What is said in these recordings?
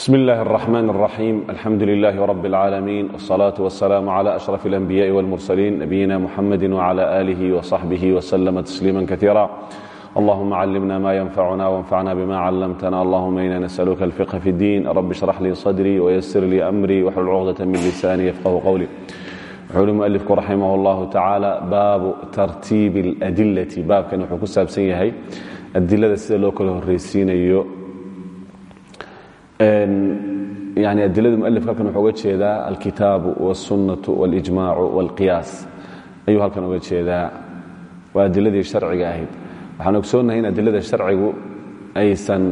bsm اllahi الرحmn الرaxيim alxamdu لlah رb العaalamiin والصlaaة والسlاam عlى أشرف الأنbiyاءi والmurslيin nabiyina mxamadi وعlى آlih وصaxbih وslm تsliima kaثيirا اllahuma clmna ma ynfacuna وانfacna bma clmtna اllahuma ina nasأlka الفqه fi الdin rb اشhrx lii صdrي وysr lii أmrي wxlul cqdة min lisani yfqh qwlي wuxuu uhi mualifku raximah اllahu tacaala baabu tartiibi اladilati baabkan wuxuu ku saabsan yahay adilada sida loo kala horreysiinayo yani adilada mualifka halkan wuxuu uga jeedaa alkitaabu wاlsunnatu wاlijmaacu wاlqiyaas ayuu halkan uga jeedaa waa adiladii sharciga ahayd waxaan ogsoonnahay in adilada sharcigu aysan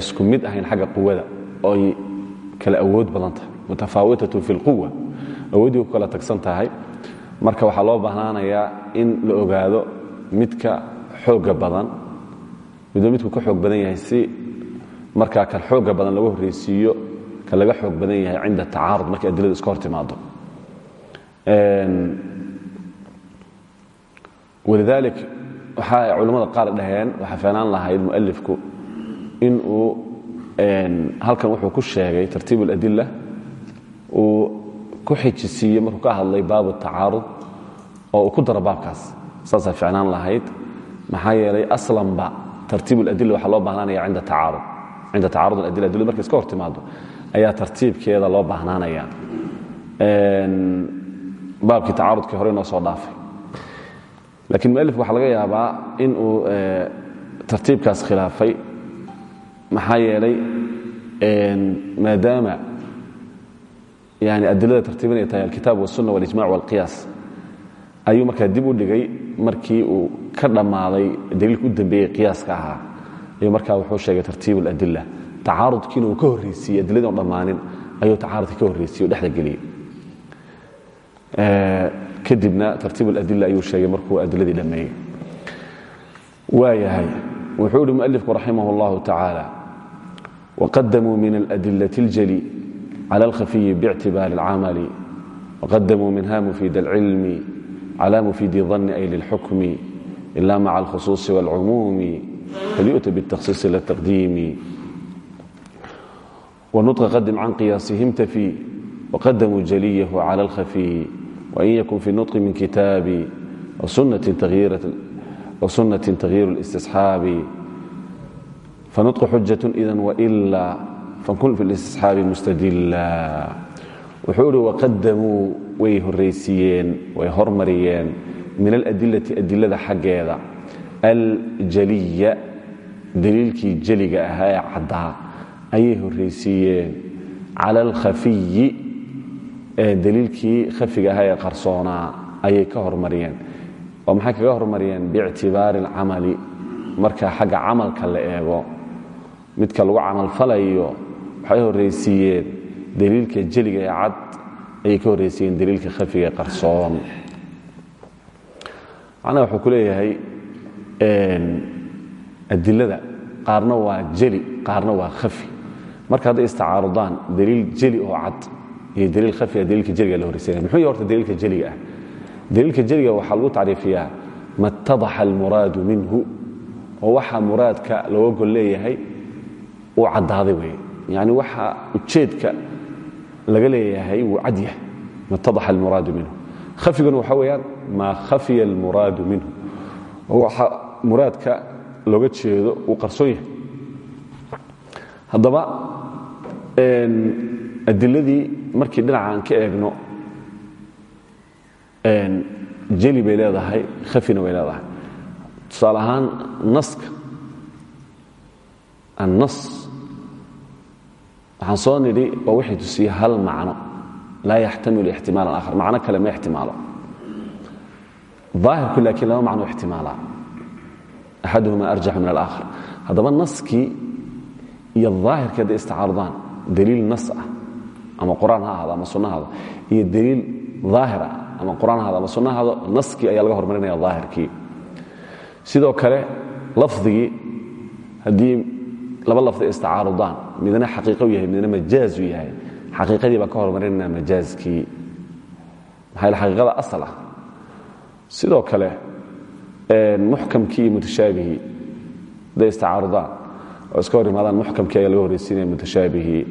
isku mid ahayn xagga quwada oo ay kala awood badan tahay mutafaawitatun fi اlquwa awooddii ku kala tagsan tahay marka waxaa loo baahnaanayaa in la ogaado midka xooga badan midba midku ka xoog badan yahay si markaa kan xooga badan lagu horreysiiyo ka laga xoog badan yahay cinda tacaarud markay adiladu iska hor timaado walidaalik waxa ay qaar dhaheen waxaa feenaan lahayd mualifku in uu halkan wuxuu ku sheegay tartiib اladila uu ku xijisiiye markuu ka hadlay baabu tacaarud oo ku daro baabkaas. Saasaa ficnaan lahayd. Maxaa yeelay aslanba tartiib اladila waxaa loo baahnaanaya cinda tacaarud cinda tacaarud aladila adiladu markay iska hor ayaa tartiibkeeda loo baahnaanaya baabkii tacaarudkii hore inoo soo dhaafay laakiin mualifku waxaa laga yaabaa inuu tartiibkaas khilaafay maxaa yeelay maadaama yani adilada tartiibinaya tahay alkitaab wasunna walijmac walqiyaas ayuu markaa dib u dhigay markii uu ka dhammaaday daliilka u dembeeyey qiyaaska ahaa ayuu markaa wuxuu sheegay tartiib اladila tacaarudkiina uu ka horreysiiyey adiladii on dhammaanin ayuu tacaarudkii ka horreysiye o dhexda geliyey kadibna tartiib اladila ayuu sheegay markuu adiladii dhammeeyey waayahay wuxuu ihi mualifku raximah اllahu tacaala waqadamuu min aladilaة اljali clى اlkhafiyi bاctibaari اlcamali waqadamuu minha mufid اlcilmi clى mufidi الظani ay lilxukmi ila maca اlkhusuuصi wاlcumuumi falyu'ta bالtakhsiiص ila الtaqdiimi wnuطqa qadim can qiyaasihim tafi waqadamuu jaliyahu clى اlkhafiy wain yakun fi nuطqi min kitaabi wsunaة تغyiir الاstisxaabi fanuطqu xujaة إida وإla fakun fi اlistisxaabi mustadila wuxuu ihi waqadamuu way horraysiiyeen way hormariyeen min aladilati adilada xaggeeda aljaliya daliilkii jeliga ahaa ee caddaa ayay horraysiiyeen cala alkhafiyi daliilkii khafiga ahaa ee qarsoonaa ayay ka hormariyeen. Oo maxay kaga hormariyeen? Biictibaari alcamali. Marka xagga camalka la eego midka lagu camalfalayo waxay horraysiiyeen daliilka jeliga ee cad ayay ka horraysiiyeen daliilka khafiga ee qarsoon. Macnaha wuxuu ku leeyahay adilada qaarna waa jeli qaarna waa khafi. Marka hadday istacaarudaan daliil jeli oo cad iyo daliil khafi ah daliilka jeliga la horeysanaya muxuu yahay horta daliilka jeliga ah? Daliilka jeliga waxaa lagu tacriifiyaa ma ttadaxa almuraadu minhu? Oo waxa muraadka looga gol leeyahay uu caddaaday weeye. Yacni waxa ujeedka laga leeyahay wuu cadyahay ma ttadaxa almuraadu minhu? Khafiguna waxaa weeyaan maa khafiya almuraadu minhu? Muraadka looga jeedo uu qarsoon yahay. Haddaba adiladii markii dhinacaan ka eegno jeli bay leedahay khafina way leedahay. Tusaale ahaan naska. Annas waxaan soo nidhi waa wixii tusiye hal macno. Laa yaxtamilu ixtimaalan akhar macno kale ma ixtimaalo. Daahirku laakiin laba macno ixtimaalaa axaduhuma arjaxu min alaakhar haddaba naskii iyo daahirkii hadday istacaarudaan daliil nas ah ama qur'aan ha ahaado ama sunna haado iyo daliil daahir ah ama quraan hado ama sunna hado naskii ayaa laga hormarinaya daahirkii sidoo kale lafdigii haddii laba lafdi istacaarudaan midna xaqiiqo yahay midna majaazu yahay xaqiiqadii baan ka hormarinayna majaazkii maxaa yaele xaqiiqada muxkamkii iyo mutashaabihii hadday istacaarudaan oo iska hor imaadaan muxkamkii ayaa laga horraysiinaya mutashaabihii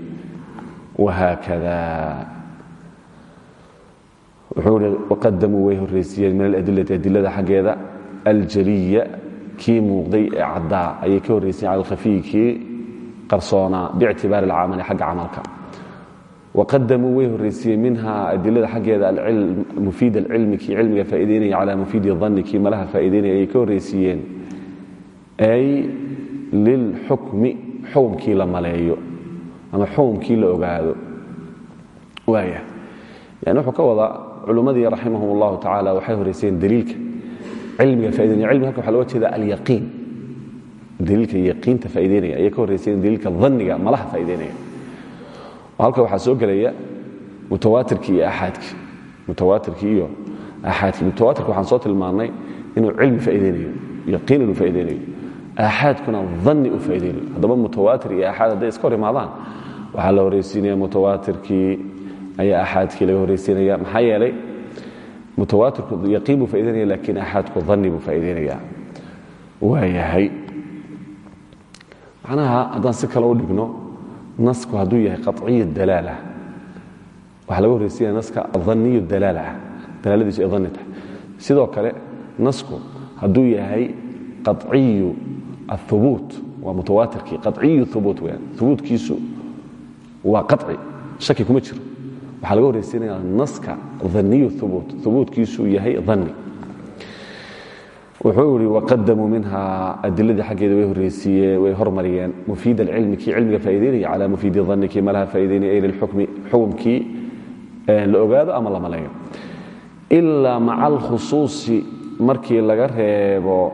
wuxuu i waqadamuu way horraysiiyeen min aladilati adilada xaggeeda. Aljaliya kii muuqday ee caddaa ayay ka horraysiyen cala alkhafiyi kii qarsoonaa biictibaari alcamali xagga camalka waqadamuu way horraysiiyeen minha adilada xaggeeda mufiid alcilmi kii cilmiga faa'idaynaya cala mufiidi danni kii malaha faa'idaynaya ayay ka horraysiiyeen ay lilxukmi xukumkii la maleeyo ama xukumkii la ogaado waaya yani wuxuu ka wadaa culummadii raximahum اllahu tacala waxay horraysiyeen daliilka cilmiga faa'idaynaya cilmiga halka waxa loga jeeda alyaqiin daliilka yaqiinta faa'idaynaya ayay ka horraysiyeen daliilka danniga malaha faa'idaynaya halka waxaa soo gelaya mutawaatirkii iyo aaadkii mutawaatirkii iyo aaxaadkii mutawaatirka waxaan soo tilmaannay inuu cilmi faaidaynayo yaqiin inuu faaidaynayo aaxaadkuna danni uu faaidaynayo haddaba mutawaatir iyo aaxaad hadday iska hor imaadaan la horraysiinaya mutawaatirkii ayaa aaxaadkii laga horraysiinaya. Maxaa yeelay mutawaatirku yaqiin buu faa'idaynaya lakiin aaxaadku danni buu faa'idaynaya waayahay macnaha haddaan si kale u dhigno nasku hadduu yahay qaciy dalaala waxaa laga horraysiinaya naska adaniyu dalaala ah. Dalaaladiisu ay danni tahay. Sidoo kale nasku hadduu yahay qaciyu ahubuut waa mutawaatirkii qaciyu hubuut weyaan hubuutkiisu waa qaci shaki kuma jiro. Waxaa laga horraysiinaya naska daniyu hubuut hubuutkiisu yahay danni wuxuu ihi waqadamuu minha. Adiladii xaggeeda way horraysiiyeen way hormariyeen. Mufiid alcilmi kii cilmiga faa'idaynaya cala mufiidi danni kii malaha faa'idaynaya ay lilxukmi xukumkii la ogaado ama la maleeyo ilaa maca alkhusuusi markii laga reebo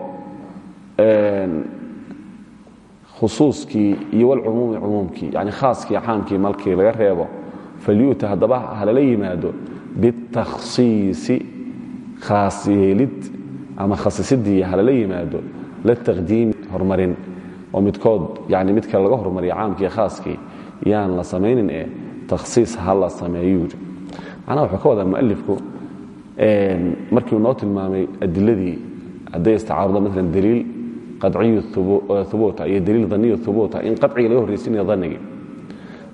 khusuuskii iyo walcumuumi cumuumkii yani khaaskii caamkii markii laga reebo falyu'ta haddaba halala yimaado biاtakhsiisi khaas yeelid ama khasisidii halala yimaado lataqdiimi horumarin oo midkood yani mid kale laga hormariya caamkii khaaskii yaan la samaynin ee takhsiis ha la sameeyuu yidhi. Macnaha wuxuu ka wadaa mualifku markiu noo tilmaamay adiladii hadday istacaaruda maalan daliil qaciyu hubuuta iyo daliil daniyu hubuuta in qaciga laga horraysiinaya danigii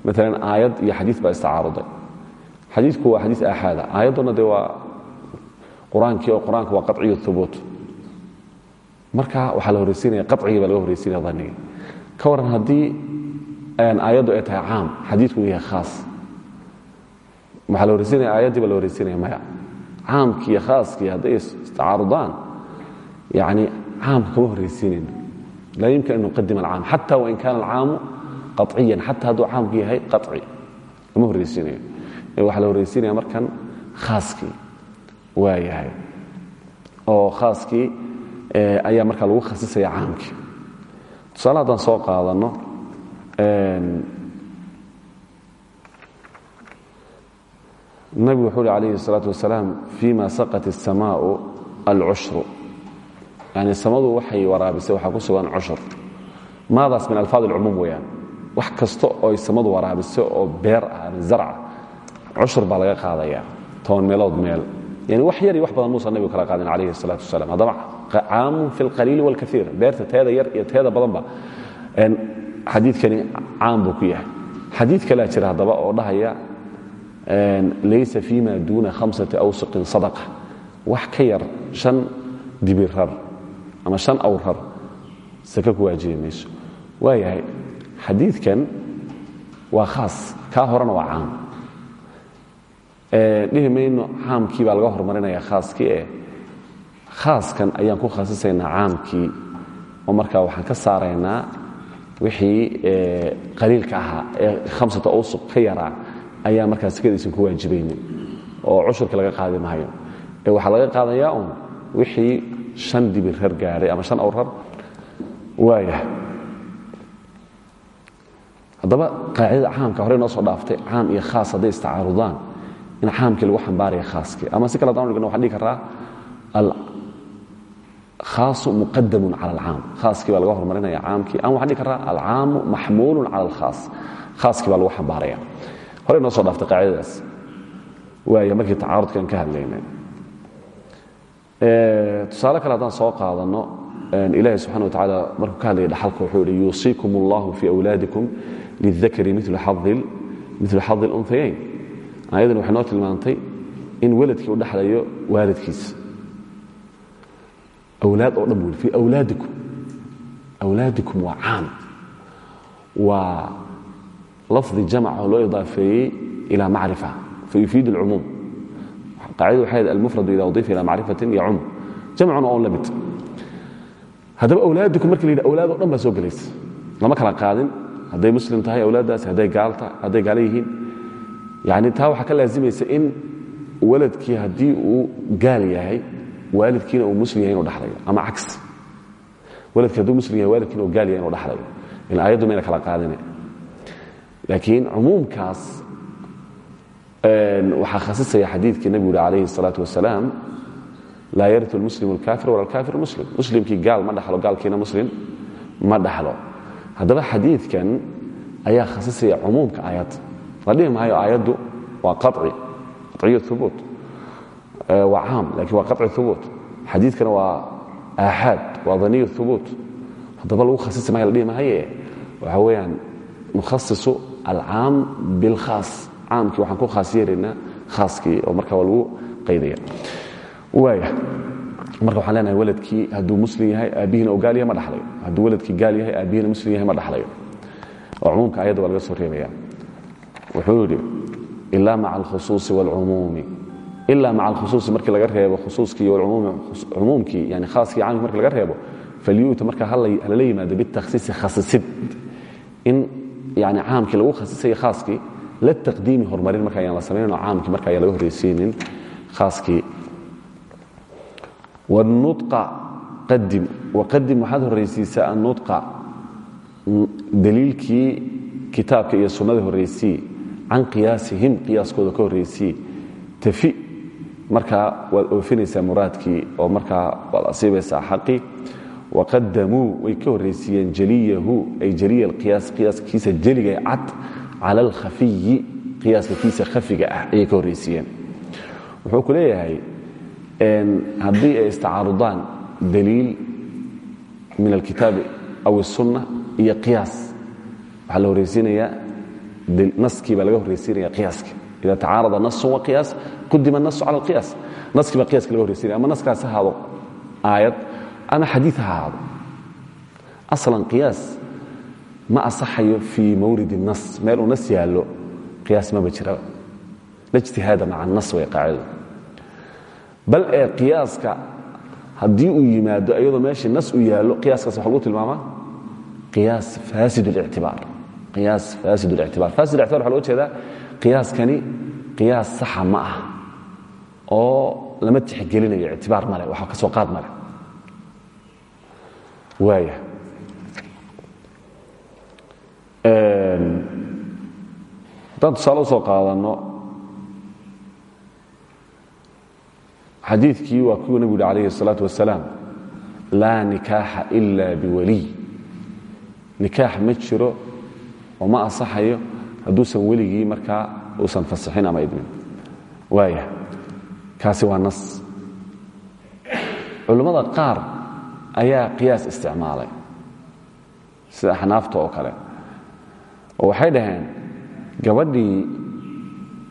maalan aayad iyo xadiid baa istacaaruday xadiidku waa xadiid aaxaada. Aayadduna dee waa qur'aankii oo qur'aanku waa qaciyu hubuut marka waxaa la horraysiinaya qacigii baa laga horraysiinaya danigii ka waran haddii aayaddu ay tahay caam xadiidku yahay khaas. Waxaa la horraysiinaya aayaddii baa la horraysiinaya maya. Caamkii iyo khaaskii hadday istacaarudaan yani caamka kama horraysiinayno laa yumkin an nuqadima alcaam. Xata wain kaana alcaamu qaciyan xata hadduu caamku yahay qaci lama horraysiinayo waxaa la horraysiinaya markan khaaskii waa yahay oo khaaskii ayaa markaa lagu khasisaya caamkii tusaale haddaan soo qaadanno nabigu wuxuu uhi alayhi الsalaaة wasalaam fima saqat الsamaau alcushru yani samadu waxay waraabisay waxaa ku sugan cushur maadaas min alfaad اlcumuum weeyaan wax kasta ooy samadu waraabisay oo beer ah ama zarca cushur baa laga qaadaya toban meelood meel yani wax yar iyo wax badan muusan nabigu kala qaadin calayhi salatu wasalam haddaba caamun fi alqaliili walkaiir beerta teeda yar iyo teeda badanba xadiidkani caam buu ku yahay. Xadiid kalea jira haddaba oo dhahaya laysa fima duuna hamsati awsiqin sadaqa. Wax ka yar shan dibirar ama shan awrar saka ku waajibi mayso. Waayahay xadiidkan waa khaas. Kaa horena waa caam dhihi mayno caamkii baa laga hormarinaya khaaskii eh khaaskan ayaan ku khasisaynaa caamkii oo markaa waxaan ka saaraynaa wixii qaliilka ahaa ee hamsata awsuq ka yaraa ayaa markaa sekadaysan ku waajibaynin oo cushurka laga qaadi maayo. Ee waxaa laga qaadayaa un wixii shan dibirar gaadhay ama shan awrar. Waaya haddaba qaacidada caamka horey noo soo dhaaftay caam iyo khaas hadday istacaarudaan in caamkii lagu xambaaraya khaaskii ama si kale hadaan dhigno waxaan dhigi karaa alkhaasu muqadamun cala alcaam khaaskii baa laga hormarinaya caamkii. Ama waxaan dhigi karaa alcaamu maxmuulun cala alkhaas khaaskii baa lagu xambaaraya. Horey noo soo dhaaftay qaacidadaas. Waaya markii tacaarudkan ka hadlaynay. Tusaale kale haddaan soo qaadanno ilaahi subxana wa tacaala markuu ka hadlaya dhaxalka wuxuu yihi yuusiikum allahu fii awlaadikum lildakari milu xadi اlunhayayn ayadan waxay noo tilmaantay in weladkii u dhexlayo waalidkiisa. Awlaad oo dhan bu fii awlaadikum awlaadikum waa caam waa lafdi jamc oo loo idaafeeyey ilى macrifa fayufiid اlcumuum qaacidadu waxay hayd almufradu ida udifa ila macrifatin yacum jamcuna oon la mid. Haddaba awlaadikum marki la yidhi awlaad o dhan baa soo gelaysa lama kala qaadin. Hadday muslim tahay awlaaddaasi hadday gaala yihiin yani taa waxaa ka laazimaysa in waladkii haddii uu gaal yahay waalidkiina uu muslim yahay inu dhexlayo ama cagsi waladkii hadduu muslim yahay waalidkiina uu gaal yahay inu dhexlayo in aayaddu mayna kala qaadine laakiin cumuumkaas waxaa khasisaya xadiidkii nebigu uhi calayhi الsalaaة wasalaam laa yariu اlmuslim اlkafir wala alkafir muslim muslimkii gaal ma dhaxlo gaalkiina muslim ma dhaxlo haddaba xadiidkan ayaa khasisaya cumuumka aayadda la dhihi maayo aayaddu waa qaci qaciyo hubuut waa caam laakiin waa qaci hubuut xadiidkana waa aaxaad waa daniy hubuut haddaba lagu khasisi maayo la dhihi maaye waxa weeyaan nukhasisu alcaam biاlkhaas caamkii waxaan ku khaas yeelaynaa khaaskii oo marka waa lagu qaydaya waaya marka waxaan leenahay waladkii hadduu muslim yahay aabbihiina oo gaal yahay ma dhaxlayo hadduu waladkii gaal yahay aabbihiina muslim yahay ma dhaxlayo oo cumuumka ayadda waa laga soo reebaya wuxuu yidhi ila maca alkhusuusi wاlcumuumi ila maca alkhusuusi markii laga reebo khusuuskii cumuumkii yani khaaskii caamkii marki laga reebo falyuuta marka halala yimaado bitakhsiisi khasisid in yani caamkii lagu khasisaya khaaskii la taqdiimi horumarin marka ayaan la samaynayn caamkii marka ayaan laga horreysiinin khaaskii wاnuطqa qadim waqadim waxaad horraysiisaa annuطqa daliilkii kitaabka iyo sunnada horraysii can qiyaasihim qiyaaskooda ka horraysii tafi. Markaa waad oofinaysaa muraadkii oo markaa waad asiibaysaa xaqii waqadamuu way ka horraysiiyeen jaliyahu ay jaliya alqiyaas qiyaaskiisa jeliga cad cala alkhafiyi qiyaaska kiisa khafiga ah ayay ka horraysiiyeen wuxuu ku leeyahay haddii ay istacaarudaan daliil min alkitaabi aw الsunna iyo qiyaas waxaa la horraysiinayaa naskii baa laga horraysiinaya qiyaaska. Ida tacaarada nasu wa qiyaas qudima nasu cala alqiyaas. Naskii baa qiyaska laga horraysinaya ama naskaas ha ahaado aayad ama xadiid ha ahaado aslan qiyaas ma asaxayo fii mawridi nas meel uu nas yaallo qiyaas maba jiraba la ijtihaada maca nas way qaacidadu bal ee qiyaaska haddii uu yimaado iyadoo meeshii nas uu yaallo qiyaaskaas waxa lagu tilmaamaa? Qiyaas faasid اlictibaar qiyaas faasid اlictibar faasid اlictibar waxa loga jeedaa qiyaaskani qiyaas saxa ma ah oo lama tixgelinayo ictibaar male waxa ka soo qaad male waaya haddaan tusaale usoo qaadanno xadiikii waa kuwuu nebigu yhi alayh الsalaaة wasalaam laa nikaaxa ila biwaliy nikaax ma jiro oo ma asaxayo hadduusan weligii markaa uusan fasixin ama idmin. Waaya kaasi waa nas. Culammada qaar ayaa qiyaas isticmaalay sida axnaafta oo kale. Oo waxay dhaheen gabadhii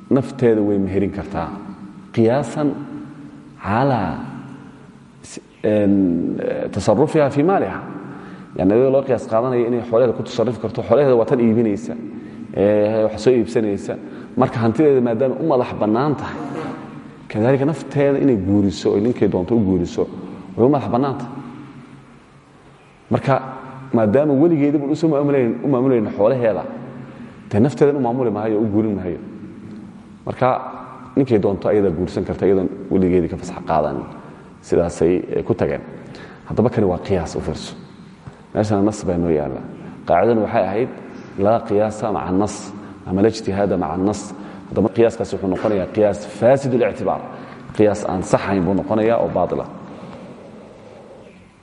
nafteeda way meherin kartaa. Qiyaasan calaa tasarufiha fii maaliha adoo loo qiyaas qaadanaya inay xoolaheeda ku tasarufi karto xoolaheeda waa tan iibinaysa wax soo iibsanaysa. Marka hantideeda maadaama u madax bannaan tahay kadalika nafteeda inay guuriso oy ninkay doonto u guuriso way madax bannaan marka maadaama weligeediba u maamulayn xoolaheeda dee nafteedan u maamuli maayo u guurin maayo. Marka ninkay doonto ayadaa guursan karta iyadoon weligeedii ka fasax qaadanin sidaasay ku tageen. Haddaba kani waa qiyaas u fiirso meeshana nas baa noo yaalla qaacidana waxay ahayd laa qiyaasa maca nas ama la ijtihaada maca nas. Haddaba qiyaaskaasi wuxuu noqonayaa qiyaas faasid اlictibaar qiyaas aan saxayn buu noqonaya oo baatila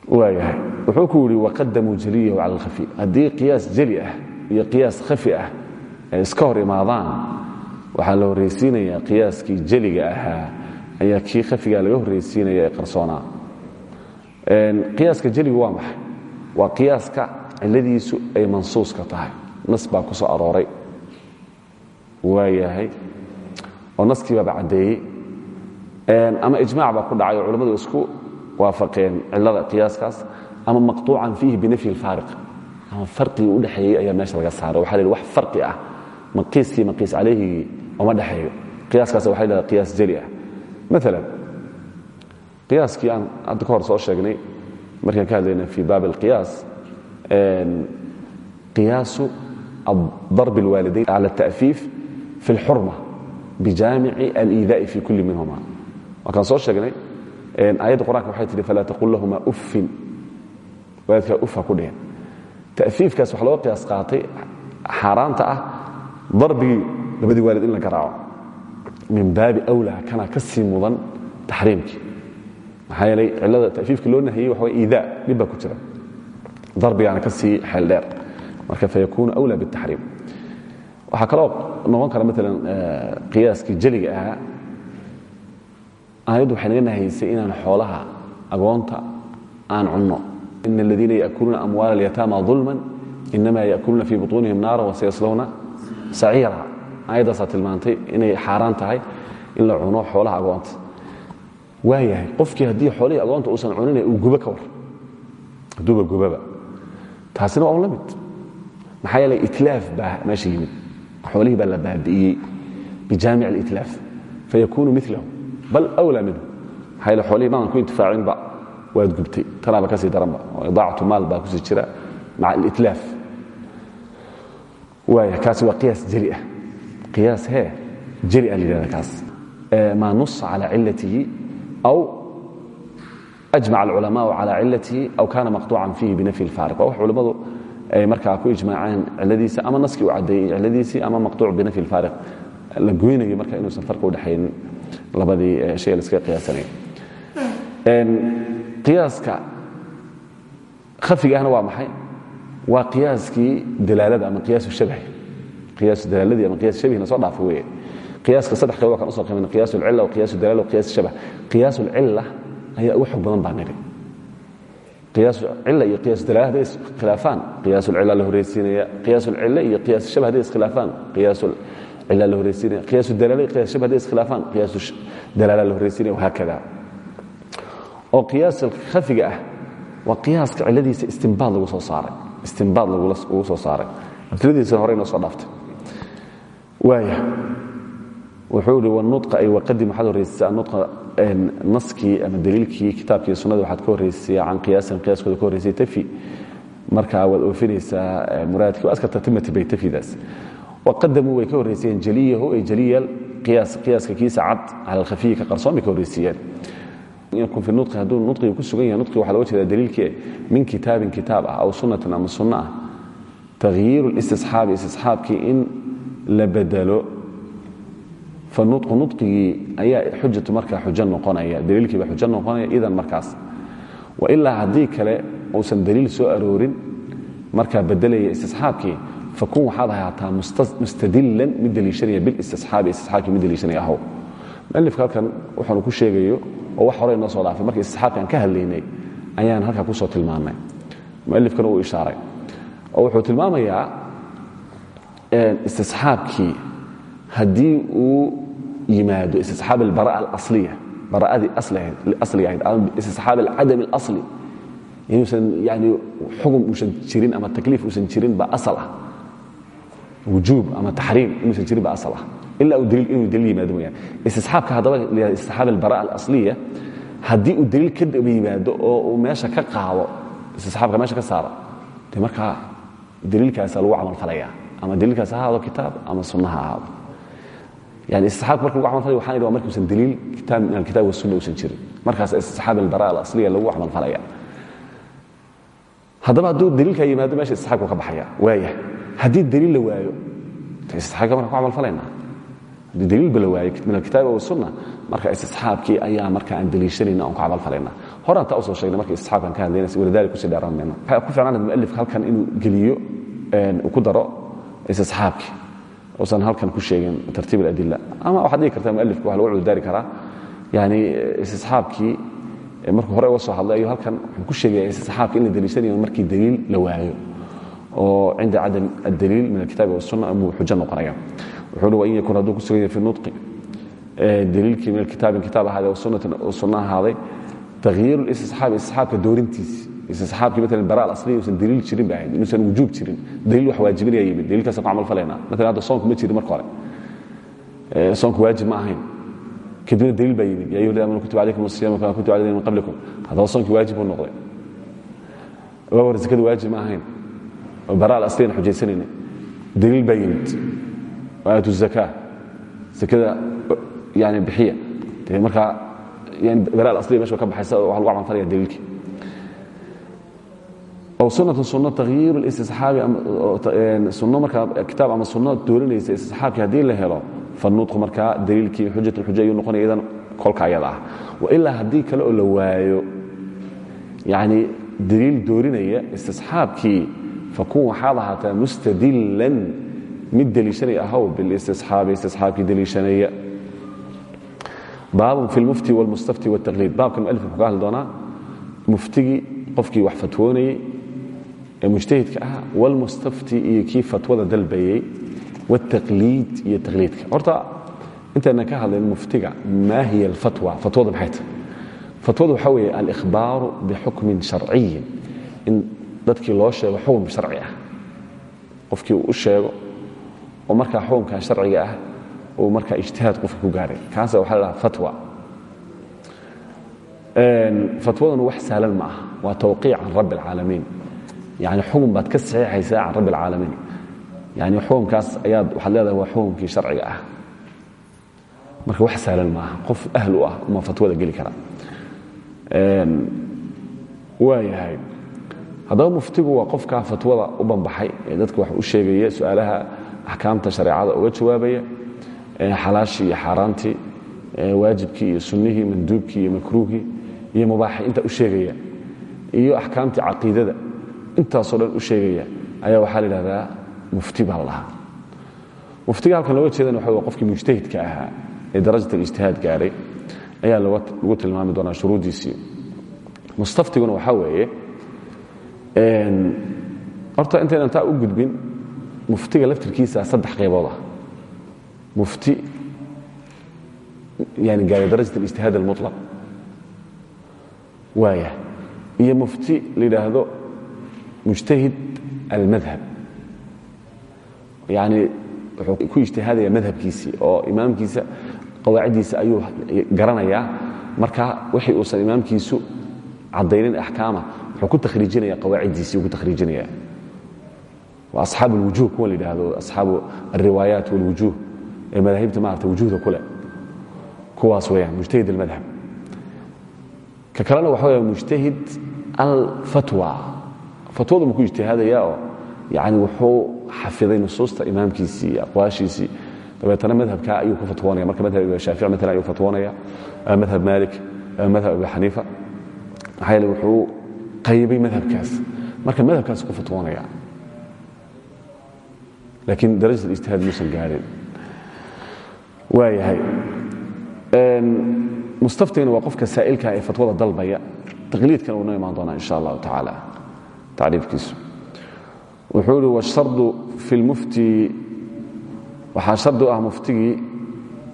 waayahay wuxuu ku yidhi waqadamuu jaliyahu cala alkhafi. Haddii qiyaas jeli ah qiyaas khafi ah iska hor imaadaan waxaa la horraysiinayaa qiyaaskii jeliga ahaa ayaa kii khafigaa laga horraysiinaya ee qarsoonaa. Qiyaaska jeligu waa maxay waa qiyaaska ciladiisu ay mansuuska tahay. Nas baa ku soo arooray. Waayahay oo naskiibaba caddeeyey. Ama ijmac baa ku dhacay oo isku waafaqeen cilada qiyaaskaas ama maqطuucan fiihi binafyi اlfaariq ama farqigii udhexeeyey ayaa meesha laga saaray. Waxa la wax farqi ah. Maqiiskii maqiis calayhigii oma dhexeeyo. Qiyaaskaas waxay leedahay qiyaas jeli ah. Maalan qiyaaskii aan hadda soo sheegnay markaan ka hadlayna fi baab اlqiyaas qiyaasu darb اlwaalidayn cala التأfiif fi اlxurma bijamici aliidaa'i fi kulli minhuma markaan soo sheegnay aayadda qur'anka waxay tihi falaa taqul lahuma uffin waalidkaa uf ha ku dhihin ta'fiifkaas waxa looga qiyaas qaatay xaaraanta ah darbigii labadii waalid in la garaaco min baabi awlaa kana ka sii mudan taxriimkii maxaa yeelay cillada ta'fiifka loo nahiyey waxa way iidaa dhib baa ku jira darbigaana ka sii xeel dheer marka fayakuunu awlaa biاtaxriim waxaa kaloo noqon kara maalan qiyaaskii jeliga ahaa aayaddu waxay naga nahaysay inaan xoolaha agoonta aan cunno in aladiina yaأkuluuna amwaala اlyataama ظulma inama yaأkuluuna fii buطuunihim naara wasayaslowna saciira aayaddaasaa tilmaantay inay xaaraan tahay in la cuno xoolaha agoonta waayahay qofkii haddii xoolihii agoonta uusan cuninay uu gubo ka war. Hadduuba gubaba. Taasina waa un la mid maxaa yeelay itlaaf baa meesha yimid. Xoolihii baa la baabi'iyey bijaamic اlitlaaf fayakunu milahu bal wlaa minhu maxaa yeele xoolihii maadan ku intifaacinba waad gubtay. Tanaaba ka sii daranba oo idaacatu maal baa ku sii jira maca alitlaaf waaya kaasi waa qiyaas jeli ah. Qiyaas hee jeli ah la yidhahda kaas. Maa nusa calى cilatihi aw ajmac alculamaau cala cilatihi aw kaana maqtuucan fiihi binafyi lfaariq waa wax culimmadu ay markaa ku ijmaaceen ciladiisa ama naski u caddeeyey ciladiisii ama maqtuuc binafyi lfaariq la goynayo marka inuusan farka udhexaynin labadii shay laskaga qiyaasanaya qiyaaska khafigahna waa maxay waa qiyaaskii dalaalada ama qiyaasu shabhi qiyaasu dalaaladii ama qiyaas shabhina soo dhaafa weeye qiyaaska saddex qaybood kan u soo qiimayna qiyaas ulcilla qiyaas dalala qiyaas shabh qiyaas ulcilla ayaa ugu badan baa nidhi qiyaas cilla iyo qiyaas dalala hadday iskhilaafaan qiyaas ulcilla la horeysiinaya qiyaas ulcilla iyo qiyaas shabh hadday iskhilaafaan qiyaas cilla la horeysiinaya qiyaas dalala qiyaas shabh hadday iskhilaafaan qiyaas dalaala la horeysiinaya wahaakada oo qiyaas khafiga ah waa qiyaaska cilladiisa istimbaad lagu soo saaray istimbaad lagu soo saaray. Amiladiisana hore inoo soo dhaaftay. Waaya wuxuu ihi wanuطqa ay waqadim waxaad horreysisaa anuطqa naskii ama daliilkii kitaabkii sunnada waxaad ka horreysiyaa can qiyaasin qiyaaskooda ka horreysay tafi. Markaa waad oofinaysaa muraadkii waa aska tatimati bay tafidaas. Waqadamuu way ka horreysiyeen jaliyahu ay jaliyal qiyaas qiyaaska kiisa cad cala alkhafiyi ka qarsoon bay ka horreysiyeen. Yakun fi nui hadduu nuqiga ku sugan yahay nuqiga waxa loga jeeda daliilkii min kitaabin kitaab ah aw sunnatin ama sunno ah. Takhyiiru listisxaabi istisxaabkii in la bedelo fa nuqu nuqigii ayaa xujatu markaa xujo noqonaya daliilkii baa xujo noqonaya idan markaas. Wailaa haddii kale uusan daliil soo aroorin markaa bedelaya istisxaabkii fakun waxaad ahaataa mustadilan mid daliishanaya bilistisxaabi istisxaabkii mid daliishanaya ahow. Mualifka halkan wuxuunu ku sheegayo oo wax hore inoo soo dhaafay markii istisxaabkaan ka hadlaynay ayaan halkaa ku soo tilmaamay. Mualifkana uu ishaaray oo wuxuu tilmaamayaa istisxaabkii haddii uu yimaado istisxaab albara'a alasliya bara'adii asliga ahayd ama istisxaab alcadam alasli inuusan yani xugum uusan jirin ama takliif uusan jirin baa asal ah. Ama taxriim inuusan jirin baa asal ah. Ila uu daliil inuu daliil yimaado mooyaane. Istisxaabka haddaba istisxaab albara'a alasliya haddii uu daliil ka yimaado oo meesha ka qaado istisxaabka meesha ka saaro dee markaa daliilkaasa lagu camalfalaya ama daliilkaas ha ahaado kitaab ama sunna ha ahaado yani istisxaabka marka lagu camalfalaya waxaan idhi waa marki usan daliil kitaab min alkitab wasunna uusan jirin. Markaas istisxaab albara'a alasliya lagu camalfalaya haddaba hadduu daliilkaa yimaado meesha istisxaabka ka baxaya waaya haddii daliil la waayo istisxaabka marka ku camalfalaynaa haddii daliilba la waayo min alkitaabi wasunna marka istisxaabkii ayaa marka aan daliishanayna aan ku camalfalayna horaan taa u soo sheegnay marka istisxaabkan ka hadlaynaysa walidalik ku sii dheeraan mayno waxay ku fiicnaan mualifka halkan inuu geliyo ku daro istisxaabkii uusan halkan ku sheegin tartiib aladila ama waxaad dhigi kartaa mualifka wax lagu cududaari karaa. Yani istisxaabkii markuu hore uga soo hadlay ayuu halkan wuxuu ku sheegaya istisxaabka in la deliishanayo markii daliil la waayo. Oo cinda cadam adaliil min alkitaabi wasunna amuu xujo noqonaya wuxuu hi wain yakun hadduu ku sugan yahay fi nudqi daliilkii min alkitaabin kitaab ahaaday oo sunno ahaaday takhyiiru listisxaabi istisxaabka doorintiisi istisxaabkii maalan bara alasliya uusan daliil jirin ba ahayd inuusan wujuub jirin. Daliil wax waajibinaya yimid daliilkaasaan ku camal falaynaa. Maalan hadda soonku ma jirin marka hore. Soonku waajib ma ahayn. Kadibna daliil baa yimid ya ayuha ladina amanu kutiba alaykum asiyam kama kutiba alayhim min qablikum. Haddaba soonkii waajib buu noqday. Waa hore zakadu waajib ma ahayn. Bara alasliyan xujaysanayna daliil baa yimid. Aayat الzaka zakada yani bixiya. Markaa bara alasliya meesha ka baxaysa waxa lagu camal falaya daliilkii o sunatu sunno takhyiiru listisxaabi sunno markaa kitaab ama sunno doolinaysa istisxaabkii haddii la helo fanudqu markaa daliilkii xujatulxuja ayuu noqonaya idan kolka ayada ah wailaa haddii kale oo la waayo yacni daliil doorinaya istisxaabkii fakun waxaad ahaataa mustadillan mid deliishanaya ahow bilistisxaabi istisxaabkii deliishanaya baabun fi lmufti wاlmustafti wاtaqliid baabkan mualif wuxuu ka hadli doonaa muftigii qofkii wax fatwoonayay ee mujtahidka ah wاlmustafti iyo kii fatwada dalbayey wاtaqliid iyo taqliidka. Horta intaynan ka hadlayn muftiga maa hiya alfatwa? Fatwada maxay tahay? Fatwadu waxaa weeye alihbaaru bixukmin sharciyin. In dadkii loo sheego xukun sharci ah. Qofkii uu u sheego oo markaa xukunkan sharciga ah uu markaa ijtihaad qofka ku gaaray. Kaasa waxa la fatwa. Fatwaduna wax sahlan ma aha. Waa tawqiic can alcaalamiin yani xukun baad ka saxiixaysaa can rabbi alcaalamiin yani xukunkaas ayaad waxaad leedahay waa xukunkii sharciga ah marka wax sahlan ma aha qof ahl u ah uma fatwada geli kara waayahay haddaba muftigu waa qofkaa fatwada u banbaxay ee dadka wax u sheegaya su'aalaha axkaamta shareecada uga jawaabaya xalaashii iyo xaaraantii waajibkii iyo sunnihii manduubkii iyo makruuhii iyo mubaaxii intaa u sheegaya iyo axkaamtii caqiidada intaasoo dhan u sheegaya ayaa waxaa la idhahdaa mufti baa la dhahaa muftiga halkan waxa w qofkii mujtahidka ahaa ee darajat alijtihaad gaaray ayaa lagu tilmaami doonaa shuruuddiisii mustaftiguna waxaa weeye horta intaynan taa u gudbin muftiga laftirkiisa saddex qaybood ah. Mufti yani gaaray darajat alijtihaad almuطlaq waaya iyo mufti la mujtahid almadhab yani ku ijtihaadaya madhabkiisii oo imaamkiisa qawaaciddiisa ayuu garanayaa marka wixii uusan imaamkiisu caddaynin axkaama wuxuu ku takhriijinaya qawaaciddiisii uu ku takhriijinaya waa asxaab alwujuh kuwa la yidhaahdo asxaabu alriwaayaat ee madaahibta maarata wujuhda kule kuwaas weeyaan mujtahid almadhab ka kalena waxa weya mujtahid alfatwa fatwadu ma ku ijtihaadaya oo yani wuxuu xafiday nusuusta imaamkiisii iyo aqwaashiisii. Madhabka ayuu ku fatwoonaya marka madhab shaafici maalan ayuu fatwoonaya madhab maalik madhab abu xaniifa. Maxaa wuxuu qaybay madhabkaas. Marka madhabkaas ku fatwoonaya laakiin darajat alijtihaad muusan gaarin. Waayahay. Mustaftigana waa qofka saa'ilka ee fatwada dalbaya. Taqliidkana uu noo imaan doonaa insha allahu tacaala tacriifkiisu. Wuxuu ihi washardu fi lmufti waxaa shardi u ah muftigii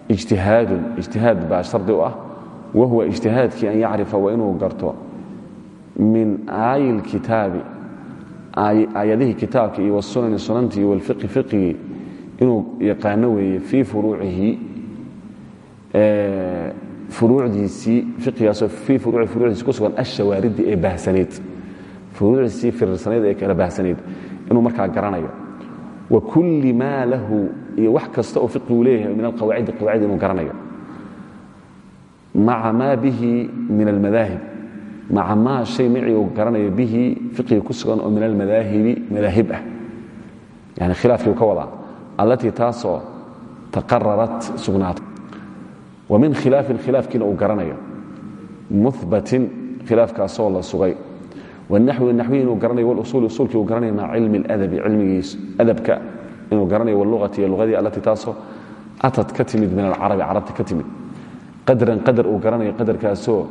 ijtihaadun ijtihaad baa shardi ah wahuwa ijtihaadkii an yacrifa waa inuu garto min aayi lkitaabi aayadihii kitaabka iyo wasunani sunantii iyo walfiqi fiqigii inuu yaqaano weeye fii furuucihi furuucdiisii fiqigaasoo fii furuuci furuucdiisi ku sugan ashawaariddi ee furuucdiisii firirsanayd ee kala baahsanayd inuu markaa garanayo. Wa kulli maa lahu wax kasta oo fiqigu leeyahay min alqawaacidi qawaacid inuu garanayo. Maca maa bihi min almadaahib. Maca maa shay macii uu garanayo bihi fiqiga ku sugan oo min almadaahibi madaahib ah. Yani khilaafkii ka wadaa allatii taasoo taqararat sugnaatay. Wa min khilaafin khilaafkiina uu garanayo. Muhbatin khilaafkaasoo la sugay wanaxwi naxwi inuu garanayo walusuuli usuulkii uu garanayo maca cilmi اladabi cilmigiis adabka inuu garanayo waluqati iyo luqadii allatii taasoo atad ka timid min alcarabi carabta ka timid qadran qadar uu garanayo qadarkaasoo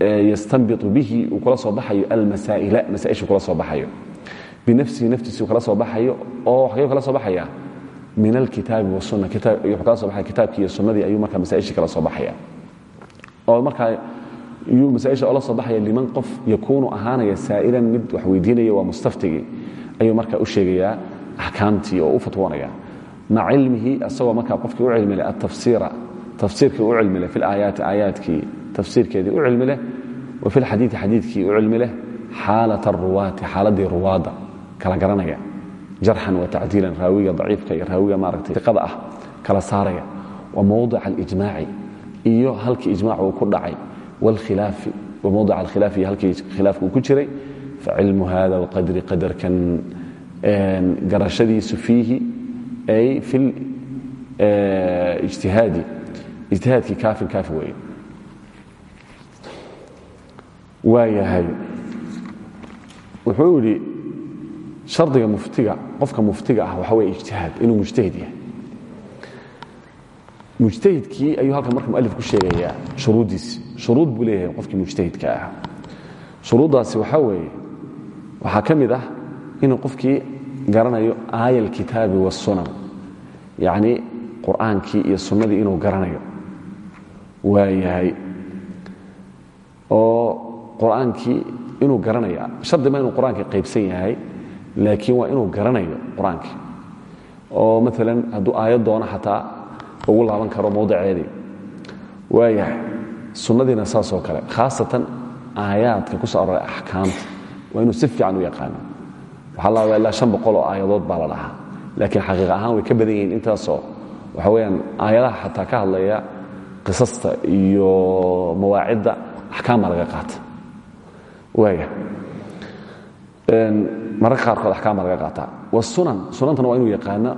yastanbitu bihi uu kula soo baxayo almasaa'ila masaaishu kula soo baxayo binafsihi naftiisu kala soo baxayo oo xagee kala soo baxaya min alkitaabi wasunna wuxuu kala soo baxaya kitaabkii iyo sunnadii ayuu markaa masaaishii kala soo baxaya oo markaa yuu masaaisha oola soo baxaya liman qof yakuunu ahaanaya saa'ilan mid wax weydiinaya waa mustaftigii. Ayuu markaa u sheegayaa axkaamtii oo u fatwoonaya maca cilmihi asagoo markaa qofkii u cilmi leh atafsiira tafsiirkii u cilmi leh fi laayaati aayaadkii. Tafsiirkeedii u cilmi leh wa fi lxadiidi xadiidkii u cilmi leh. Xaalat aruwaati xaaladii ruwaadda. Kala garanaya. Jarxan wa tacdiilan raawiga daciifka iyo raawiga maaragtay iqada ah kala saaraya. Wa mowdica alijmaaci iyo halkii ijmac uu ku dhacay wاlkhilaafi wa mowdica alkhilaafi iyo halkii khilaafka uu ku jiray facilmu hada alqadri qadarkan garashadiisu fiihi ay fi ijtihaadi ijtihaadkii kaafin kaafi weeye waa yahay wuxuu idhi shardiga muftiga qofka muftiga ah waxa weye ijtihaad inuu mujtahid yahay mujtahidkii ayuu halkan marka mualif ku sheegayaa shuruuddiisi shuruud buu leeyahay qofkii mujtahidka ah. Shuruuddaasi waxaa weeye waxaa ka mid ah inuu qofkii garanayo aaya alkitaabi waasunan yacni qur'aankii iyo sunnadii inuu garanayo. Waa yahay oo qur'aankii inuu garanaya shardi ma inuu qur'aanka qaybsan yahay laakiin waa inuu garanayo qur'aankii. Oo maalan hadduu aayad doono xataa ugu laaban karo mowdiceedii waa sunnadiina saasoo kale khaasatan aayaadka ku soo aroray axkaamta. Waa inuu si fiican u yaqaano. Waxaa la rabaa ilaa boqol oo aayadood baa la dhahaa laakiin xaqiiq ahaan way ka badan yihiin intaasoo waxa weyaan aayadaha xataa ka hadlaya qisasta iyo mawaacidda axkaam laga qaata waaya mararka qaarkood axkaam baa laga qaataa. Wasunan sunantana waa inuu yaqaano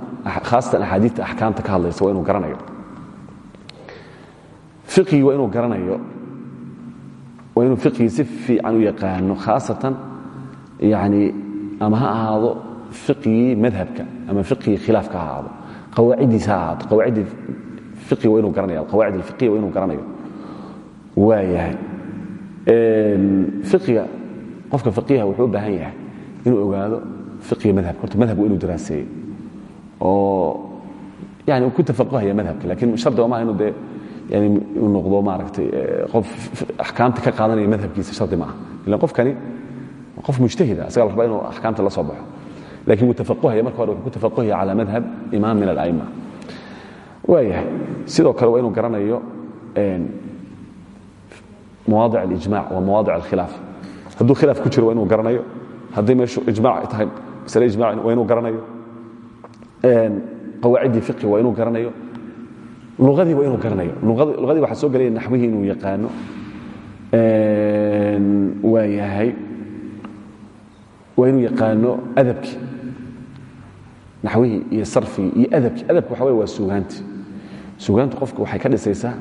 khaasatan axaadiista axkaamta ka hadlaysa waa inuu garanayo fiqigii waa inuu garanayo waa inuu fiqigii si fiican u yaqaano khaasatan yani ama ha ahaado fiqigii madhabka ama fiqigii khilaafka ha ahaado. Qawaaciddiisa ha ahaato qawaaciddii fiqiga waa inuu garanaya alqawaacid alfiqiya waa inuu garanayo. Waa yahay fiqiga qofka faqiiha wuxuu u baahan yahay inuu ogaado fiqiga madhabka. Horta madhab waa inuu daraaseeyo oo yani ku tafaquhaya madhabka laakiin shardiga maaha inuu dee yani uu noqdo maaragtay qof axkaamta ka qaadanaya madhabkiisa shardi maaha. Ilan qofkani qof mujtahida asaga la rabaa inuu axkaamta la soo baxo. Lakin wuu tafaquhaya marka hore wuxuu ku tafaquhaya cala madhab imaam min ala'ima waayahay sidoo kale waa inuu garanayo mawaadic alijmac waa mawaadic alkhilaaf. Hadduu khilaaf ku jiro waa inuu garanayo. Hadday meeshu ijmac tahay masale ijmac waa inuu garanayo. Qawaaciddii fiqi waa inuu garanayo luqadii waa inuu garanayo luqadii waxaa soo gelaya naxwihii inuu yaqaano waa yahay waa inuu yaqaano adabkii naxwihii iyo sarfigii iyo adabkii adabki waxa wey waa suugaanti. Suugaantu qofka waxay ka dhisaysaa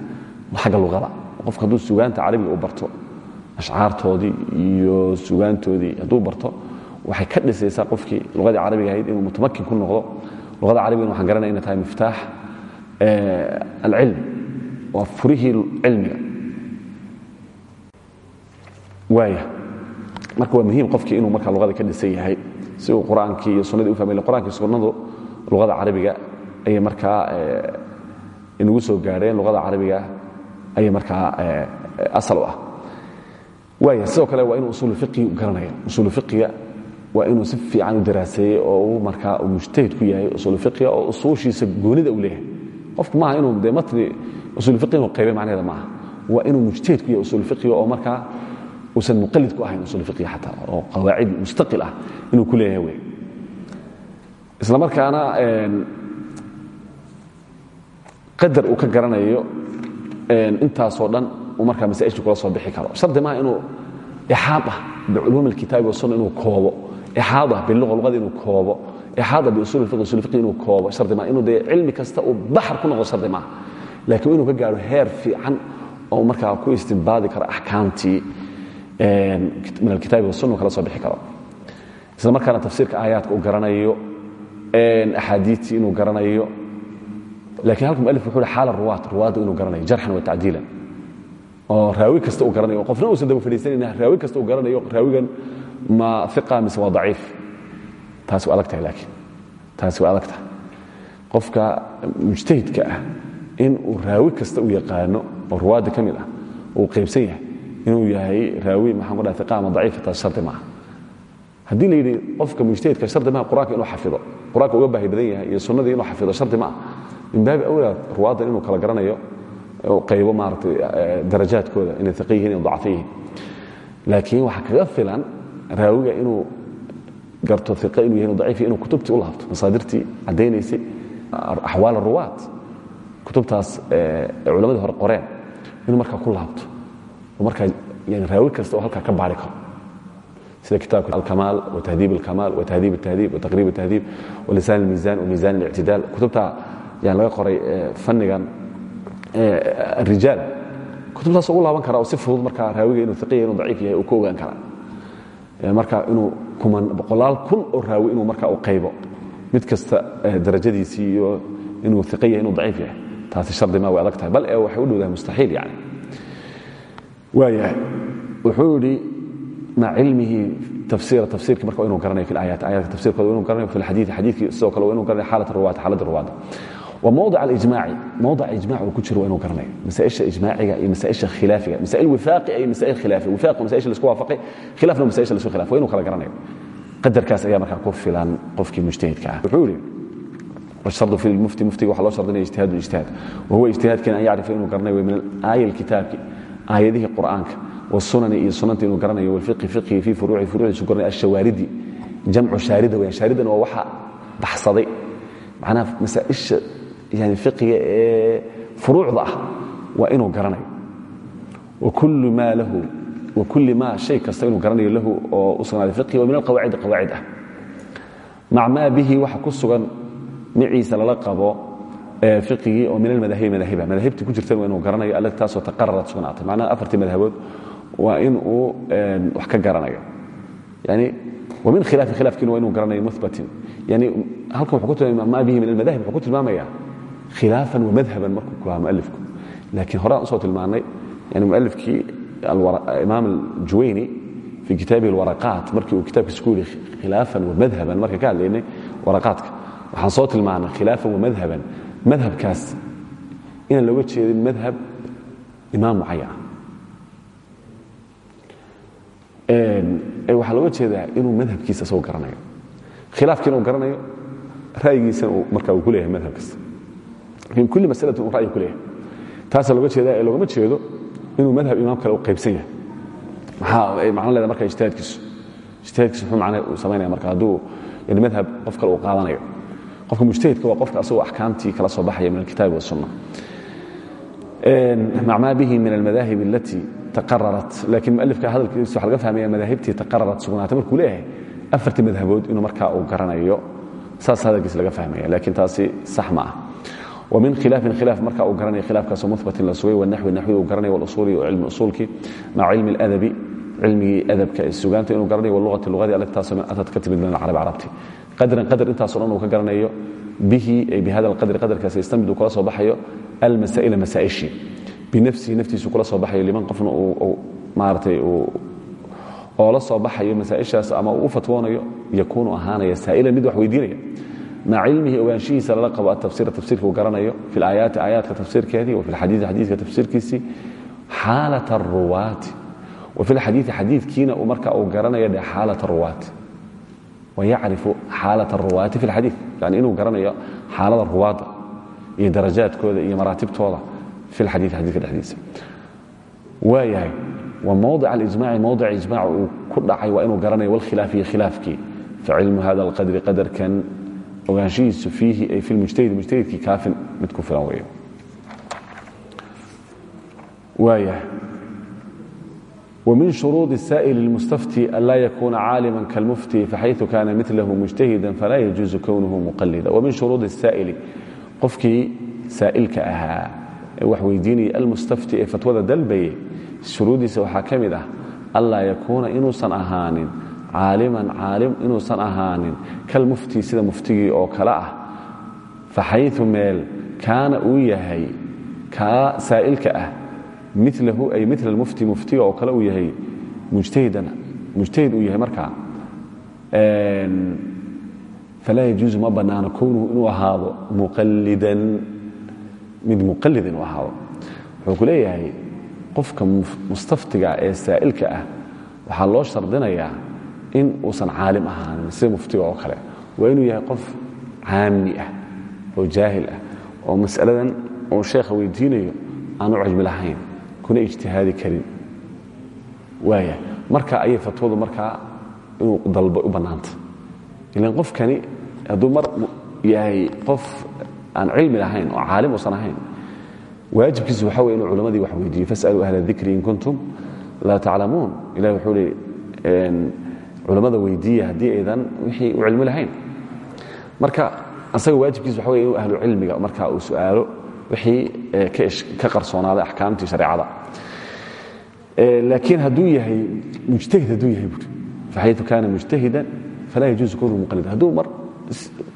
xagga luqada. Qofka hadduu suugaanta carabiga u barto ashcaartoodii iyo suugaantoodii hadduu barto waxay ka dhisaysaa qofkii luqadii carabiga ahayd inuu mutamakin ku noqdo. Luqada carabigana waxaan garanaya inay tahay miftaax alcilm waa furihii cilmiga waaya marka waa muhiim qofkii inuu markaa luqada ka dhisan yahay si uu qur'aankii iyo sunnadii u fahmay qur'aankii sunnadu luqada carabiga ayay markaa inagu soo gaadheen luqada carabiga ayay markaa asal u ah waaya sidoo kale waa inuu usuulu fiqihi garanaya usuulu fiqiga waa inuu si fiican u daraaseeyey oo uu mujtahid ku yahay usuulu fiqiga oo usuushiisa goonida u leeyahay qofku maaha inuu dee matni usuulu fiqi inuu qaybay macnaheeda maaha. Waa inuu mujtahid ku yahay usuulu fiqiga oo markaa uusan muqalid ku ahayn usuulu fiqiga xataa oo qawaacid mustaqil ah inuu ku leeyahay wey isla markaana qadar uu ka garanayo intaasoo dhan uu markaa masaaisha kula soo bixi karo. Shardi maaha inuu ixaada biculuum alkitaabi wasunna inuu koobo. Ixaada biluqa luqada inuu koobo usul fiqi inuu koobo shardi maaha inuu dee cilmi kasta uu baxar ku noqdo shardi maaha laakiin inuu ka gaaro heer fiican oo markaa ku istinbaadi karo axkaamtii min alkitaabi wasunna kala soo bixi karo isla markaana tafsiirka aayaadka uu garanayo axaadiitii inuu garanayo lakiin halka mualif wuxuu xaala ruwaat ruwaadda inuu garanayo jarxan wa tacdiilan oo raawi kasta uu garanayo qofna uusan daba fadhiisanayna raawi kasta uu garanayo raawigan ma iqa mise waa daciif taasi waa adag tahay laakiin. Taasi waa adag tahay qofka mujtahidka ah in uu raawi kasta u yaqaano oo ruwaadda ka mid ah uu qaybsan yahay inuu yahay raawi maxaan ku dhaha iqa ama daciif taas shardi maaha. Haddii la yidhi qofka mujtahidka shardi maaha qur'aanka inuu xafido qur'aanka uga baahi badan yahay iyo sunnadii inuu xafido shardi maaha min baabi awlaa ruwaaddan inuu kala garanayo qaybo maaragtay darajaadkooda inay iqa yihiin inay dacfo yihiin laakiin waxaa kaga filan raawiga inuu garto iqa inuu yahay daciif inuu kutubtii u laabto. Masaadirtii caddaynaysay axwaal ruwaad kutubtaas culammadii hore qoreen. Inuu markaa ku laabto. Oo markaa raawi kasta oo halkaa ka baari karo. Sida kitaabka alkamaal watahdiib alkamaal watahdiib altahdiib wataqriib altahdiib walisaan almiizan wamiizan alictidaal. Kutubta yani laga qoray fannigan arijaal kutubtaas ugu laaban kara oo si fudud markaa raawiga inuu iqiya inuu daciif yahay uu ku ogaan karaa marka inuu boqolaal kun oo raawi inuu markaa u qaybo. Mid kasta darajadiisii iyo inuu iqa inuu daciif yahay. Taasi shardi ma way adag tahay bal ee waxay u dhowdahay mustaxiil yani. Waayahay wuxuu yidhi maca cilmihi tafsiirki marka inuu garanayo fi aayaat aayaadka tafsirkooda inuu garanayo fi lxadiid xadiidkii sidoo kale inuu garanayo xaalat ruwaat xaaladda ruwaadda وموضع الإجماع موضع إجماع وكجر وإنه قرنية مسائل إجماعية أي مسائل خلافية مسائل وفاقية أي مسائل خلافية وفاق ومسائل اللي سكوا وافقي خلافنا مسائل اللي سكوا خلاف وإنه قال قرنية قدر كاس أيام كان قف فلان قفك مجتهد كعه وحولي والشرط في المفتي مفتي وحلا شرطنا اجتهاد واجتهاد وهو اجتهاد كان يعرف إنه قرنية من الآية الكتاب آية ذي قرآنك والسنن إيه سنن إنه قرنية والفقه فقه في فروع فروع سكرنا الشواردي جمع شاردة وين شاردة ووحى بحصدي معناها مسائل iga ee eh, furuucda ah waa inuu garanayo. Kulli ma hay kasta inuu garanayo lahu oo u sugnaaday ihi oo min alqawaacid qawaacid ah. Mac maa bihi waxa ku sugan maciisa lala qabo eh, iigii oo min almadaahibi madahiba madaahibta ku jirtan waa inuu garanayo alla taasoo taqararad sugnaatay. Macnaha afartii madhabood waa in uu eh, wax ka garanayo. Yani wamin khilaafi khilaafkiina waa inuu garanayo mubatin yani halkan wuxuu ku tilmaamaya maa bihi min almadahib wuxuu ku tilmaamaya khilaafan wamadhaban markuu ku lahaa mualifku laakiin horaan u soo tilmaanay yani mualifkii imaam aljuwayni fi kitaabihi alwaraqaat markii uu kitaabkiisa ku yidhi khilaafan wamadhaban marka ka hadlaynay waraqaadka waxaan soo tilmaanay khilaafan wamadhaban madhabkaas inaan looga jeedin madhab imaam mucayan waxaa looga jeedaa inuu madhabkiisa soo garanayo khilaafkiina uu garanayo ra'yigiisana marka uu ku leeyahay madhab laakiin kulli masalatin uu ra'yi ku leeyahay. Taasaa looga jeedaa ee loogama jeedo inuu madhab imaam kale u qaybsan yahay. Maxaa ay macno leedahay marka ijtihaadkiisu. Ijtihaadkiisu muxuu macne uu samaynaya marka hadduu yani madhab qof kale uu qaadanayo. Qofka mujtahidka waa qofka asagoo axkaamtii kala soo baxaya min alkitaabi wasunna mac maa bihi min almadaahib alati taqararat laakiin mualifka hadalkiisa waxa laga fahmaya madaahibtii taqararat sugnaatay markuu leeyahay afartii madhabood inuu markaa uu garanayo. Saas hadalkiisa laga fahmaya laakiin taasi sax ma ah min khilaafin khilaaf marka uu garanaya khilaafkaasoo mubatin la sugay wanaxwi naxwi uu garanaya wlusuuli cilmi usuulki maca cilmi aladabi cilmigii adabka ee sugaanta inuu garanayo waluati luqadii adag taaso min atad ka timid min alcarabi carabti qadran qadar intaaso dhan uu ka garanayo bihi ay bihada alqadri qadarkaas yastamid uu kula soo baxayo almasaa'ila masaa'ishii binafsihi naftiisu kula soo baxayo liman qofna uu maaratay oo la soo baxayo masaa'ishaas ama uu u fatwoonayo yakuunu ahaanaya saa'ilan mid wax weydiinaya maca cilmihi ogaanshihiisa lala qabo atafsira tafsirka uu garanayo fi laayaati aayaadka tafsiirkeedii wa fi lxadiidi xadiidka tafsiirkiisii xaalat aruwaati wa fi lxadiidi xadiidkiina marka uu garanayo dhe xaalat aruwaati wayacrifu xaalat aruwaati fi lxadiid yani inuu garanayo xaalada ruwaadda iyo darajaadkooda iyo maraatibtooda fi lxadiid xadiidka dhexdiisa. Waayahay wa mowdic alijmaci mowdic ijmac uu ku dhacay waa inuu garanayo walkhilaafiyo khilaafkii. Facilmu hada alqadri qadarkan ogaanshihiisu fiihi ay fi mujtahid mujtahidkii kaafin mid ku filan weeyo waaya ومن شروط السائل المستفتي ألا يكون عالما كالمفتي فحيث كان مثله مجتهدا فلا يجوز كونه مقلدا ومن شروط السائل qofkii saa'ilka ahaa ee wax weydiinaya almustafti ee fatwada dalbayay shuruuddiisa waxaa ka mid ah allaa yakuuna inuusan ahaanin caaliman caalim inuusan ahaanin kalmufti sida muftigii oo kale ah. Faxayu meel kaana uu yahay kaa saa'ilka ah milahu ay mila almufti muftiga oo kale uu yahay mujtahidan mujtahid uu yahay markaa. Falaa yajuusu ma bannaano kownuhu inuu ahaado muqallidan mid muqallid inuu ahaado. Wuxuu leeyahay qofka mustaftiga ee saa'ilka ah waxaa loo shardinayaa in uusan caalim ahaanin sida muftiga oo kale. Waa inuu yahay qof caami ah oo jaahil ah oo mas'aladan uu sheekha weydiinayo aan u cilmi lahayn kuna ijtihaadi karin. Waaya marka ayay fatwadu markaa inuu dalbo u bannaanta. Ilan qofkani hadduu mar yahay qof aan cilmi lahayn oo caalim uusan ahayn waajibkiisu waxa wey inuu culammadii wax weydiiyo. Fasaluu ahla dikri in kuntum laa taclamuun. Ilahi wuxuu leey culammada weydiiya haddii aydan wixii u cilmi lahayn. Marka asaga waajibkiisu waxa wey inuu cilmiga marka uu su'aalo wixii ka qarsoonaaday axkaamtii shareecada laakiin hadduu yahay mujtahid hadduu yahay buuri faxaytu kaana mujtahidan falaa yajuusu kownu muqalid hadduu mar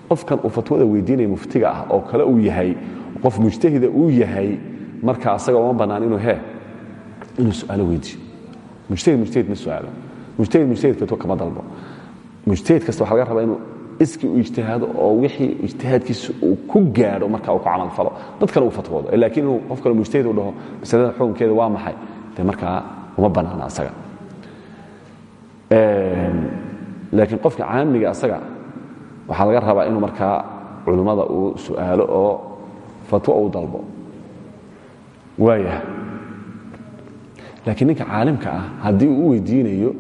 qofkan uu fatwada weydiinaya muftiga ah oo kale uu yahay qof mujtahida uu yahay marka asaga uma bannaan inuu he inuu su'aalo weydiiyo. Mujtahid mujtahid ma su'aalo mujtahid mujtahid kato kama dalbo mujtahid kasta waxa laga rabaa inuu iski uu ijtihaado oo wixii ijtihaadkiisa uu ku gaadho marka uu ku camal falo. Dad kale uu fatwoodo laakiin inuu qof kale mujtahid uu dhaho masalada xukunkeeda waa maxay? Dee markaa uma bannaana asaga. Laakiin qofka caamiga asaga waxaa laga rabaa inuu markaa culummada uu su'aalo oo fatwo uu dalbo. Waaya laakiin ninka caalimka ah haddii uu u weydiinayo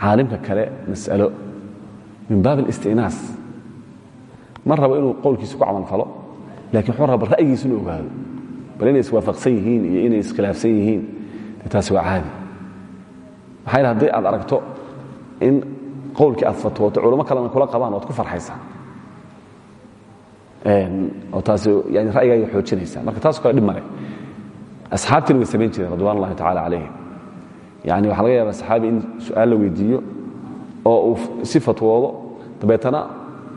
caalimka kale mas'alo min baab alistinaas. Ma rabo inuu qowlkiisa ku camal falo laakiin wuxuu raba ra'yigiisa inuu ogaado. Bal inay iswaafaqsan yihiin iyo inay iskhilaafsan yihiin taasi waa caadi. Maxaa yidhi haddii aad aragto in qowlkii aad fatwooto culamo kalena kula qabaan waad ku farxaysaa oo taasi yani ra'yigaaga xoojinaysaa. Marka taasoo kale dhib male asxaabtiina way samayn jireen radwan ullahi calayhim yani waxaa laga yaaba saxaabi in su'aal la weydiiyo oo uu si fatwoodo dabeetana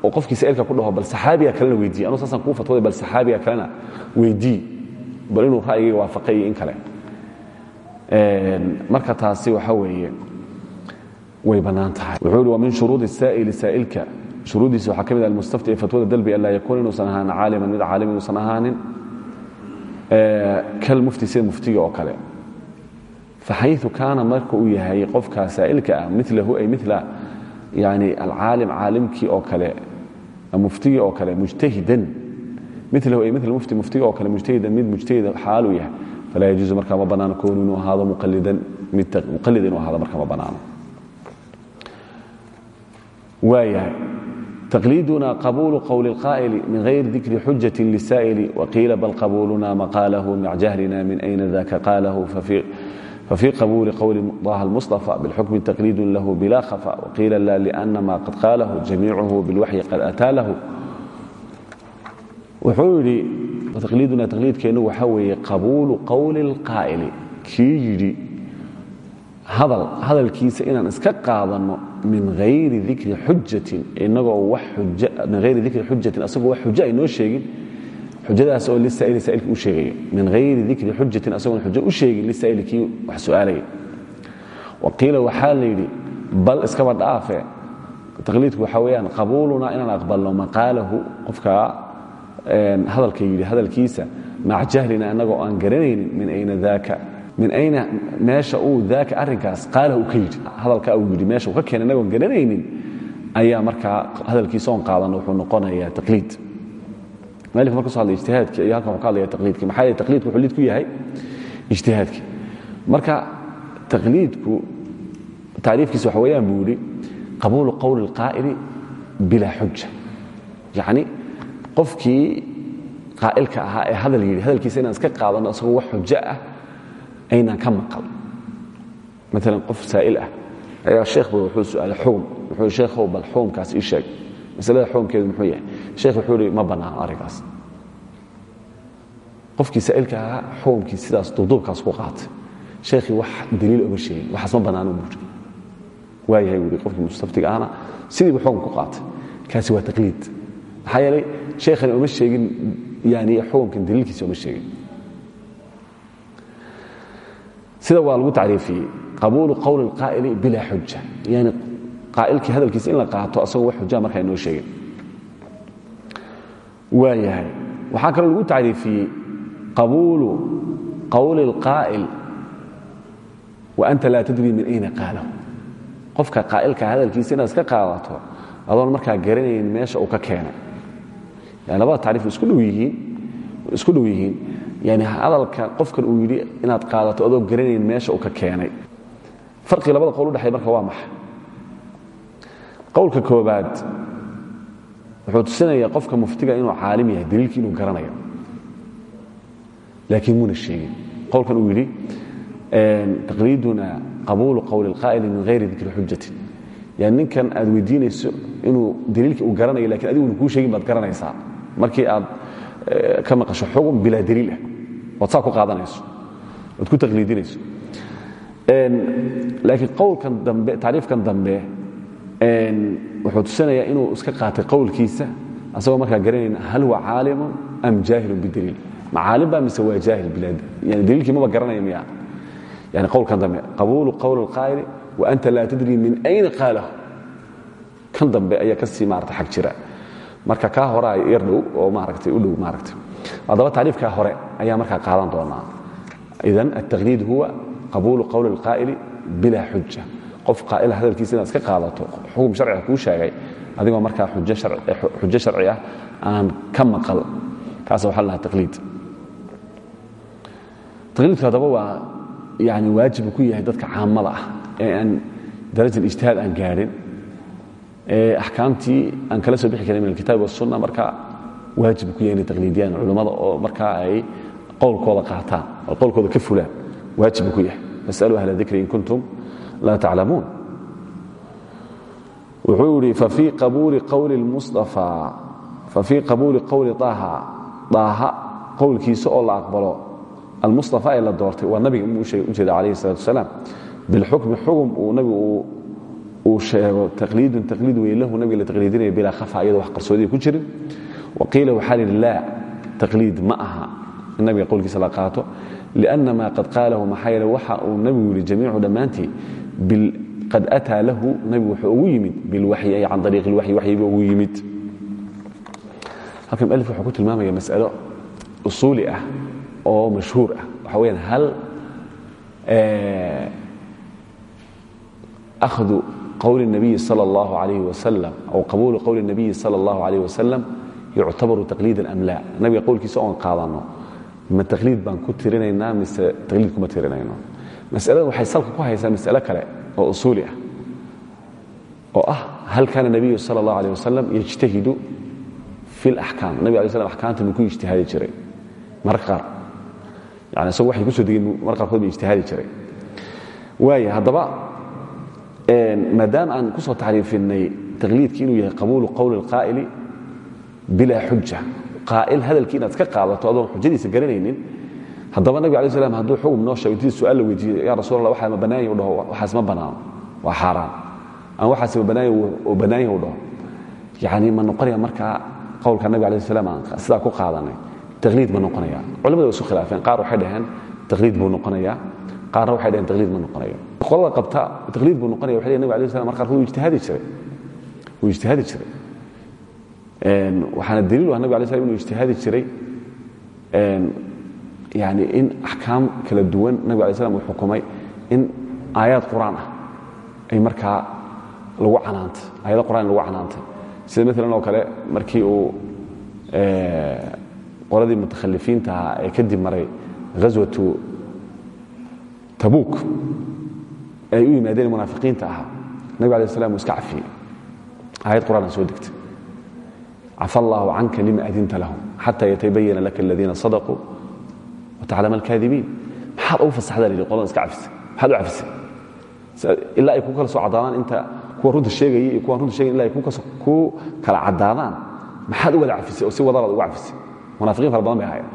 oo qofkii sa'ilka ku dhaho bal saxaabiga kalena weydiiye anuu saasaan kuu fatwooday bal saxaabiga kalena weydii bal inuu ra'yigayga waafaqay in kale. Marka taasi waxa weeye way bannaan tahay. Wuxuu wa min shuruudi saa'ili saa'ilka. Shuruuddiisa waxaa ka mid ah almustafti fatwada dalbi an laa yakuuna inuusan ahaanin mid caalim inuusan ahaanin. Kalmufti sida muftiga oo kale faxayu kaana marka uu yahay qofkaa saa'ilka ah milahu ay mila yani alcaalim caalimkii oo kale muftigii oo kale mujtahidan milahu ay mil mufti muftiga oo kale mujtahidan mid mujtahida xaaluu yahay falaa yajuuzu markaa ma banaano koonu inuu ahaado muqalidan mid muqalida inuu ahaado marka ma banaano waayahay taqliduna qabuulu qowli اlqaa'ili min غayr dikri xujati lisaa'ili waqiila bal qabuluna maqaalahu mac jahlina min ayna daka qaalahu fafi ففي قبول قول ضاه المصطفى بالحكم تقليد له بلا خفاء وقيل لا لأن ما قد قاله جميعه بالوحي قد أتى له وحولي وتقليدنا تقليد كأنه وحوي قبول قول القائل كيجري hadal hadalkiisa inaan iska qaadano min hayri dikri xujatin inagoo min hayri dikri xujatin asagoo wax xujo ay noo sheegin xujadaas oo lisaa'ili saa'ilka u sheegayo min hayri dikri xujatin asagoon xujo u sheegin lisaa'ili kii wax su'aalaya wa qiila waxaa la yidhi bal iskaba dhaafe. Taqliidku waxaa weeyaan qabuulunaa inaan aqbalno maqaalahu. Qofka hadalka yidhi hadalkiisa maca jahlina annagoo aan garanaynin min ayna daaka min ayna meesha uu daaka arrinkaas qaala uu ka yidhi. Hadalka uu yidhi meesha uu ka keenay inagoon garanaynin ayaa markaa hadalkiisa oon qaadan wuxuu noqonayaa taqliid maalif marka soo hadlay ijtihaadkii iyo halkan ka hadlaya taqliidkii. Maxaa yeelay taqliidku wuxuu ku yahay ijtihaadkii marka taqliidku tacriifkiisa waxa weeyaan buu yidhi qabuulu qowli alqaa'ili bilaa xuja yacni qaa'ilka ahaa ee hadal yidhi hadalkiisa inaan iska qaadano isagoo wax xujo ah aynaan ka maqal. Maalan qof saa'il ah ayaa sheekhba wuxuu su'aalay xukum wuxuu sheekhow bal xukumkaas ii sheeg masalada xukumkeedu muxuu yahay? Sheekh wuxuu yidhi ma bannaano arrinkaas. Qofkii saa'ilka ahaa xukumkii sidaas duuduubkaas ku qaatay. Sheekhii wax daliil oma sheegin waxaas ma bannaano buuri waayahay buuri qofkii mustaftiga ahna sidiibu xukum ku qaatay. Kaasi waa taqliid. Maxaa yeelay sheekhani oma sheegin yani xukumkan daliilkiisa oma sheegin. Sida waa lagu tacriifiyey. Qabuulu qowli اlqaa'ili bilaa xuja yani qaa'ilkii hadalkiisa in la qaato asagoo wax xujaa markaa inoo sheegin waa yahay. Waxaa kaloo lagu tacriifiyey qabuulu qowli اlqaa'il wa anta laa tadri min ayna qaalahu. Qofka qaa'ilka hadalkiisa inaad iska qaadato adoon markaa garanayn meesha uu ka keenay. Yani labada tacriif isku dhow isku dhow yihiin. Hadalka qofkan uu yidhi inaad qaadato adoo garanayn meesha uu ka keenay. Farqiga labada qowl udhexeey marka waa maxay qowlka koobaad wuxuu tusinayaa qofka muftiga inuu caalim yahay daliilkii inuu garanayo. Laakiin muuna sheegin. Qowlkan uu yidhi taqliiduna qabuulu qowli اlqaa'ili min hayri dikri xujatin yani ninkan aad weydiinayso inuu daliilkii uu garanayo laakiin adiguna kuu sheegin baad garanaysaa. Markii aad ka maqasho xugum bilaa daliilah ood saa ku qaadanayso ood ku taqliidinayso. Laakiin qowlkan dambe tacriifkan dambe wuxuu tusinayaa inuu iska qaatay qowlkiisa asagoo markaa garanayn hal huwa caalimun am jaahilun bidaliil? Ma caalim ba mise waa jaahil bilaad. Yani daliilkii maba garanaya miya yani qowlkan dambe qabuulu qowli اlqaa'ili wa anta laa tadri min ayna qaalahu kan dambe ayaa ka sii maarata xag jira. Marka kaa horaa yar dhow oo maaragtay u dhow maaragtay. Haddaba tacriifkaa hore ayaa markaa qaadan doonaa. Idan altaqliid huwa qabuulu qowli اlqaa'ili bilaa xuja qof qaa'ila hadalkiisa inaad iska qaadato xukun sharciga kuu sheegay adigoo markaa xujo sharci ah aan ka maqal. Kaas waxa lahaa taqliid. Taqliidku haddaba waa yani waajibu ku yahay dadka caamada ah ee aan darajal ijtihaad aan gaadhin ee axkaamtii aan kala soo bixi karin min alkitabi wasunna marka waajibu ku yahay inay taqliidiyaan culammada oo markaa ay qowlkooda qaataan oo qowlkooda ka fulaan. Waajibu ku yahay. Fasaluu ahla dikri in kuntum laa taclamuun wuxuu yidhi fafii qabuuli qowli aaha daaha qowlkiisa oo la aqbalo almustafa ee la doortay waa nabiga u jeeda calayhi salatu asalaam bilxukmi xugum uu nabigu uu sheego taqliidun taqliid weylahu nabiga la taqliidinaya bilaa khafa iyadoo wax qarsoodiya ku jirin waqiila waxaa lihi laa taqliid ma aha in nabiga qowlkiisa la qaato liannamaa qad qaalahu maxaa yeele waxa uu nabigu yidhi jamiicu dhammaantii qad ataa lahu nabigu wuxuu ugu yimid bilwaxyi ay can ariiq اlwaxyi waxyiba ugu yimid halkan mualif wuxuu ku tilmaamaya mas'alo usuuli ah oo mashhuur ah waxa weyaan hal akhdu qowli الnabiyi salى اllahu عalayh wasalam aw qabuulu qowli الnabiyi salى اllahu عalayh wasalam yuctabaru taqliidan am laa nabiga qowlkiisa oon qaadanno ma taqliid baan ku tirinaynaa mise taqliid kuma tirinayno masalada waxay salka ku haysaa mas'alo kale oo usuuli ah oo ah hal kaana nabiyu salى اllahu alيه wasalam yajtahidu fi اlaxkaam nabig alay slam axkaamta muu ku ijtihaadi jiray mararka qaar yani isagu waxay ku soo degeen mar qaarkood ba ijtihaadi jiray waaya haddaba maadaama aan ku soo taxriifinay taqliidki inuu yahay qabuulu qowli اlqaa'ili bilaa xuja qaa'il hadalkii inaad iska qaadato adoon xujadiisa garanaynin haddaba nabig alay slam hadduu xugum noo sheego su'aal la weydiiyo ya rasul allah ma bannaanya u dhaho? Waxaas ma bannaano waa xaaraan ama waxaas ma bannaanya oo bannaanya u dhaho? Yacni ma noqonaya markaa qowlka nabig alayh salam aan sidaa ku qaadanay taqliid ma noqonaya. Culamada way isu khilaafeen qaar waxay dhaheen taqliid buu noqonayaa qaarna waxay dhaheen taqliid ma noqonayo qolada qabta taqliid buu noqonaya waxay dhaheen nabig alayh salam marka wuu ijtihaadi jiray. Wuu ijtihaadi jiray. Waxaana daliil u ah nabig alay slam inuu ijtihaadi jiray yani in axkaam kala duwan nabig alay slam uu xukumay in aayaad quraan ah ay markaa lagu canaantay aayada quraan lagu canaantay. Sida maalan kale markii uu eh, qoladii mutakhalifiinta ahaa ee kadib maray ghaswatu ay u yimaadeen munaafiqiinta ahaa nabig alay slam aayad quraan soo degtay cafa allaahu lima adinta lahum xata yatabayana laka aladiina sadaquu wataclama alkaadibiin maxaad ugu fasaxdaa la yidhi qoladan iska cafisay maxaad u cafisay ilaa ay ku kala soo caddaadaan inta kuwa runta sheegaya iyo kuwan runta sheegaya illa ay ku kala caddaadaan maxaad u wada cafisay oo si wadanaad uga cafisay munaafiqiin fara badan bay ahaayeen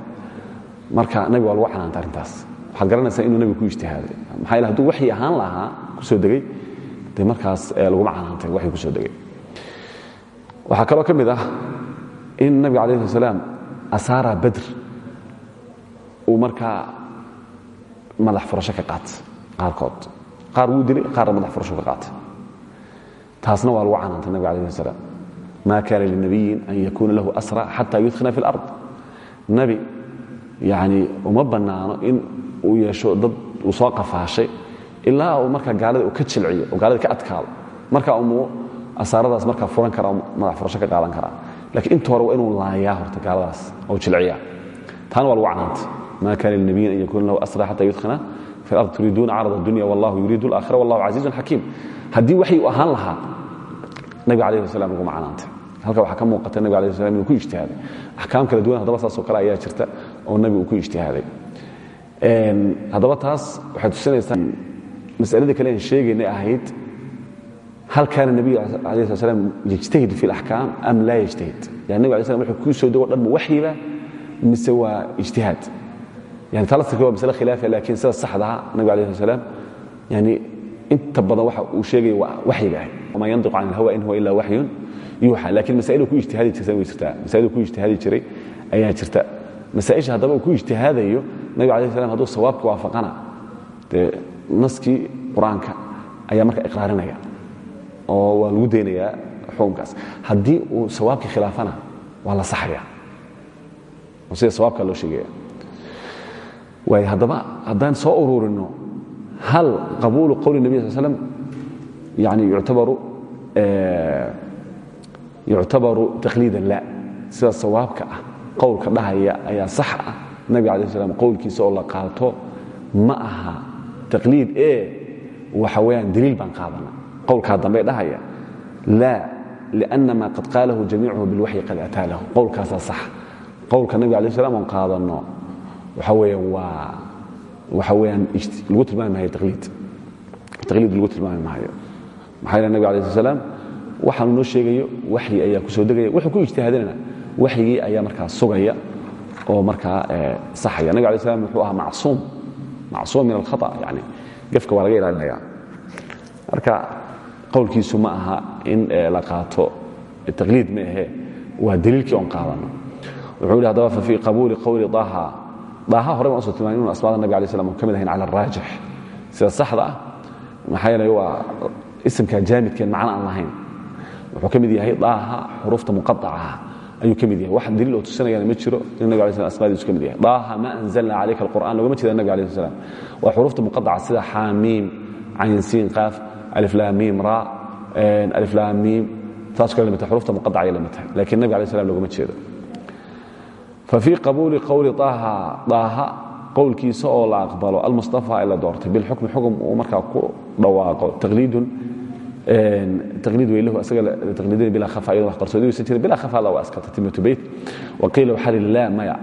marka nabiga waa lagu canaanta arrintaas waxaad garanaysaa inuu nabiga ku ijtihaaday maxaa yeele haduu waxyi ahaan lahaa ku soo degay dee markaas laguma canaantay waxyi ku soo degay waxaa kaloo ka mid ah in nabiga alayh sl salaam asaara uu markaa madax furasho ka qaata qaarkood. Qaar wuu dilay qaarna madax furasho ka qaata taasna waa lagu canaantay nabiga alayh salaam. Ma kaana linabiyin an yakuuna lahu asra xata yudkhina fi اlard nabi yani uma bannaano in uu yeesho dad uu soo qafaashay ilaa uu markaa gaalada uu ka jilciyo oo gaalada ka adkaado. Markaa umuu asaaradaas markaa furan kara madax furasho ka qaadan karaa. Lakiin inta hore waa inuu laayaa horta gaaladaas oo jilciya taana waa lagu canaantay ma kana lnabiyin an yakuuna lahu asra xata yudkhina fi lard turiiduuna carad addunya wallahu yuriidu alaakhira wallahu casiizun xakiim haddii waxay u ahaan lahaa nabiga alayh wasalam laguma halka waxaa ka muuqata nabig alayh wasalam inuu ku ijtihaaday axkaam kala duwan haddaba saasoo kale ayaa jirta oo nabigu ku ijtihaaday haddaba taas waxay tusinaysaa masalada kale aan sheegaynay ahayd hal kaana nabiyu alayh sl fi alaxkaam am laa yajtahid yani nabig alay slam wuxuu kuu soo dego dhan ma waxyiba mise waa ijtihaad yani talasirka waa masale khilaafiya laakiin sida saxdaha nabig alayh slat slam yani inta badan waxa uu sheegaya waa waxyiga ahay wamaa yantiqu can ilhawa in huwa ila waxyun yuuxa laakiin masaa'ilu ku ijtihaadi jirta way jirtaa masaa'ilu ku ijtihaadi jiray ayaa jirta masaa'isha haddaba uu ku ijtihaadayo nabiga alayh salam hadduu sawaabka waafaqana dee naskii qur'aanka ayaa marka iqraarinaya oo waa lagu daynayaa xukunkaas haddii uu sawaabkii khilaafana waa la saxaya oo sida sawaabka loo sheegaya haddaba haddaan soo ururino hal qabuulu qowli nabi sal slam yani yuctabaru taqliidan la sida sawaabka ah qowlka dhahaya ayaa sax ah. Nabiga alay slam qowlkiisa oo la qaato ma aha taqliid ee waxa weyaan daliil baan qaadana qowlkaa dambe dhahaya laa liأna ma qad qaalahu jamiicuhu bilwaxyi qad ataa lahu sax. Qowlka nabiga alay slam qaadano waxa weya waa waxa weyaan lagu tilmaami maayo taqliid. Taqliid lagu tilmaami maayo. Maxaa yele nabig alay sl slam waxaanu noo sheegayo waxyi ayaa ku soo degaya. Wuxuu ku ijtihaadinana waxyigii ayaa markaa sugaya oo markaa saxaya. Nabig alay slam wuxuu ahaa macsuum macsuum min alkhata yani gefka waa laga ilaalinaya marka qowlkiisu ma aha in la qaato taqliid ma ahe. Waa daliilkii oon qaadano. Wuxuu yidhi haddaba fafii qabuuli qowli daaha daaha hore baan u soo tilmaamay inu asmaada nabig alay slam ka mid ahayn cala araajix sida saxda ah maxaa yeelay waa isimka jaamidkeen macno aan lahayn. Wuxuu ka mid yahay daaha xuruufta muqaacaha ayuu ka mid yahay. Wax daliil oo tusinayana ma jiro inuu nabig alay slam asmaadiisu ka mid yahay. Daaha ma anzalna calayka alqur'an loogama jeeda nabig alay slam waa xuruufta muqaaca sida xaamiim cayn siin qaaf alif laam miim ra alif laam miim. Taas kale la mid tahay. Xuruufta muqaaca ayay la mid tahay. Laakiin nabig alay slam loogama jeedo fafii qabuuli qowli daaha daaha qowlkiisa oo la aqbalo almustafa ee la doortay. Bilxukmi xukm uu markaa ku dhawaaqo. Taqliidun taqliid weylahu asaga taqliidin bilaa khafa iyadoo wax qarsoodi waysan jirin bilaa khafa la waa iska tatimatu beyt waqiila waxaa lihi laa maya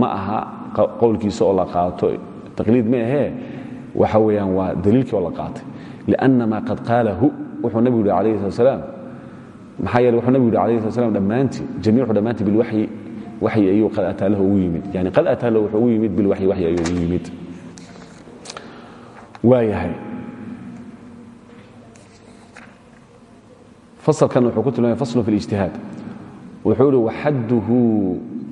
ma aha qowlkiisa oo la qaato. Taqliid ma ahee waxa weeyaan waa daliilkii oo la qaatay. Lianna maa qad qaalahu wuxuu nabigu yihi alayhi salat salaam maxaa yeele wuxuu nabigu yihi alayhi salat slam dhammaantii jamiicu dhammaantii bilwaxyi waxyi ayuu qad ataa lahu ugu yimid yani qad ataa lahu wuxuu ugu yimid bilwaxyi waxyi ayuu ugu yimid waayahay fasalkan wuxuu ku tilmaamay faslu fi اlijtihaad wuxuu ihi waxadduhu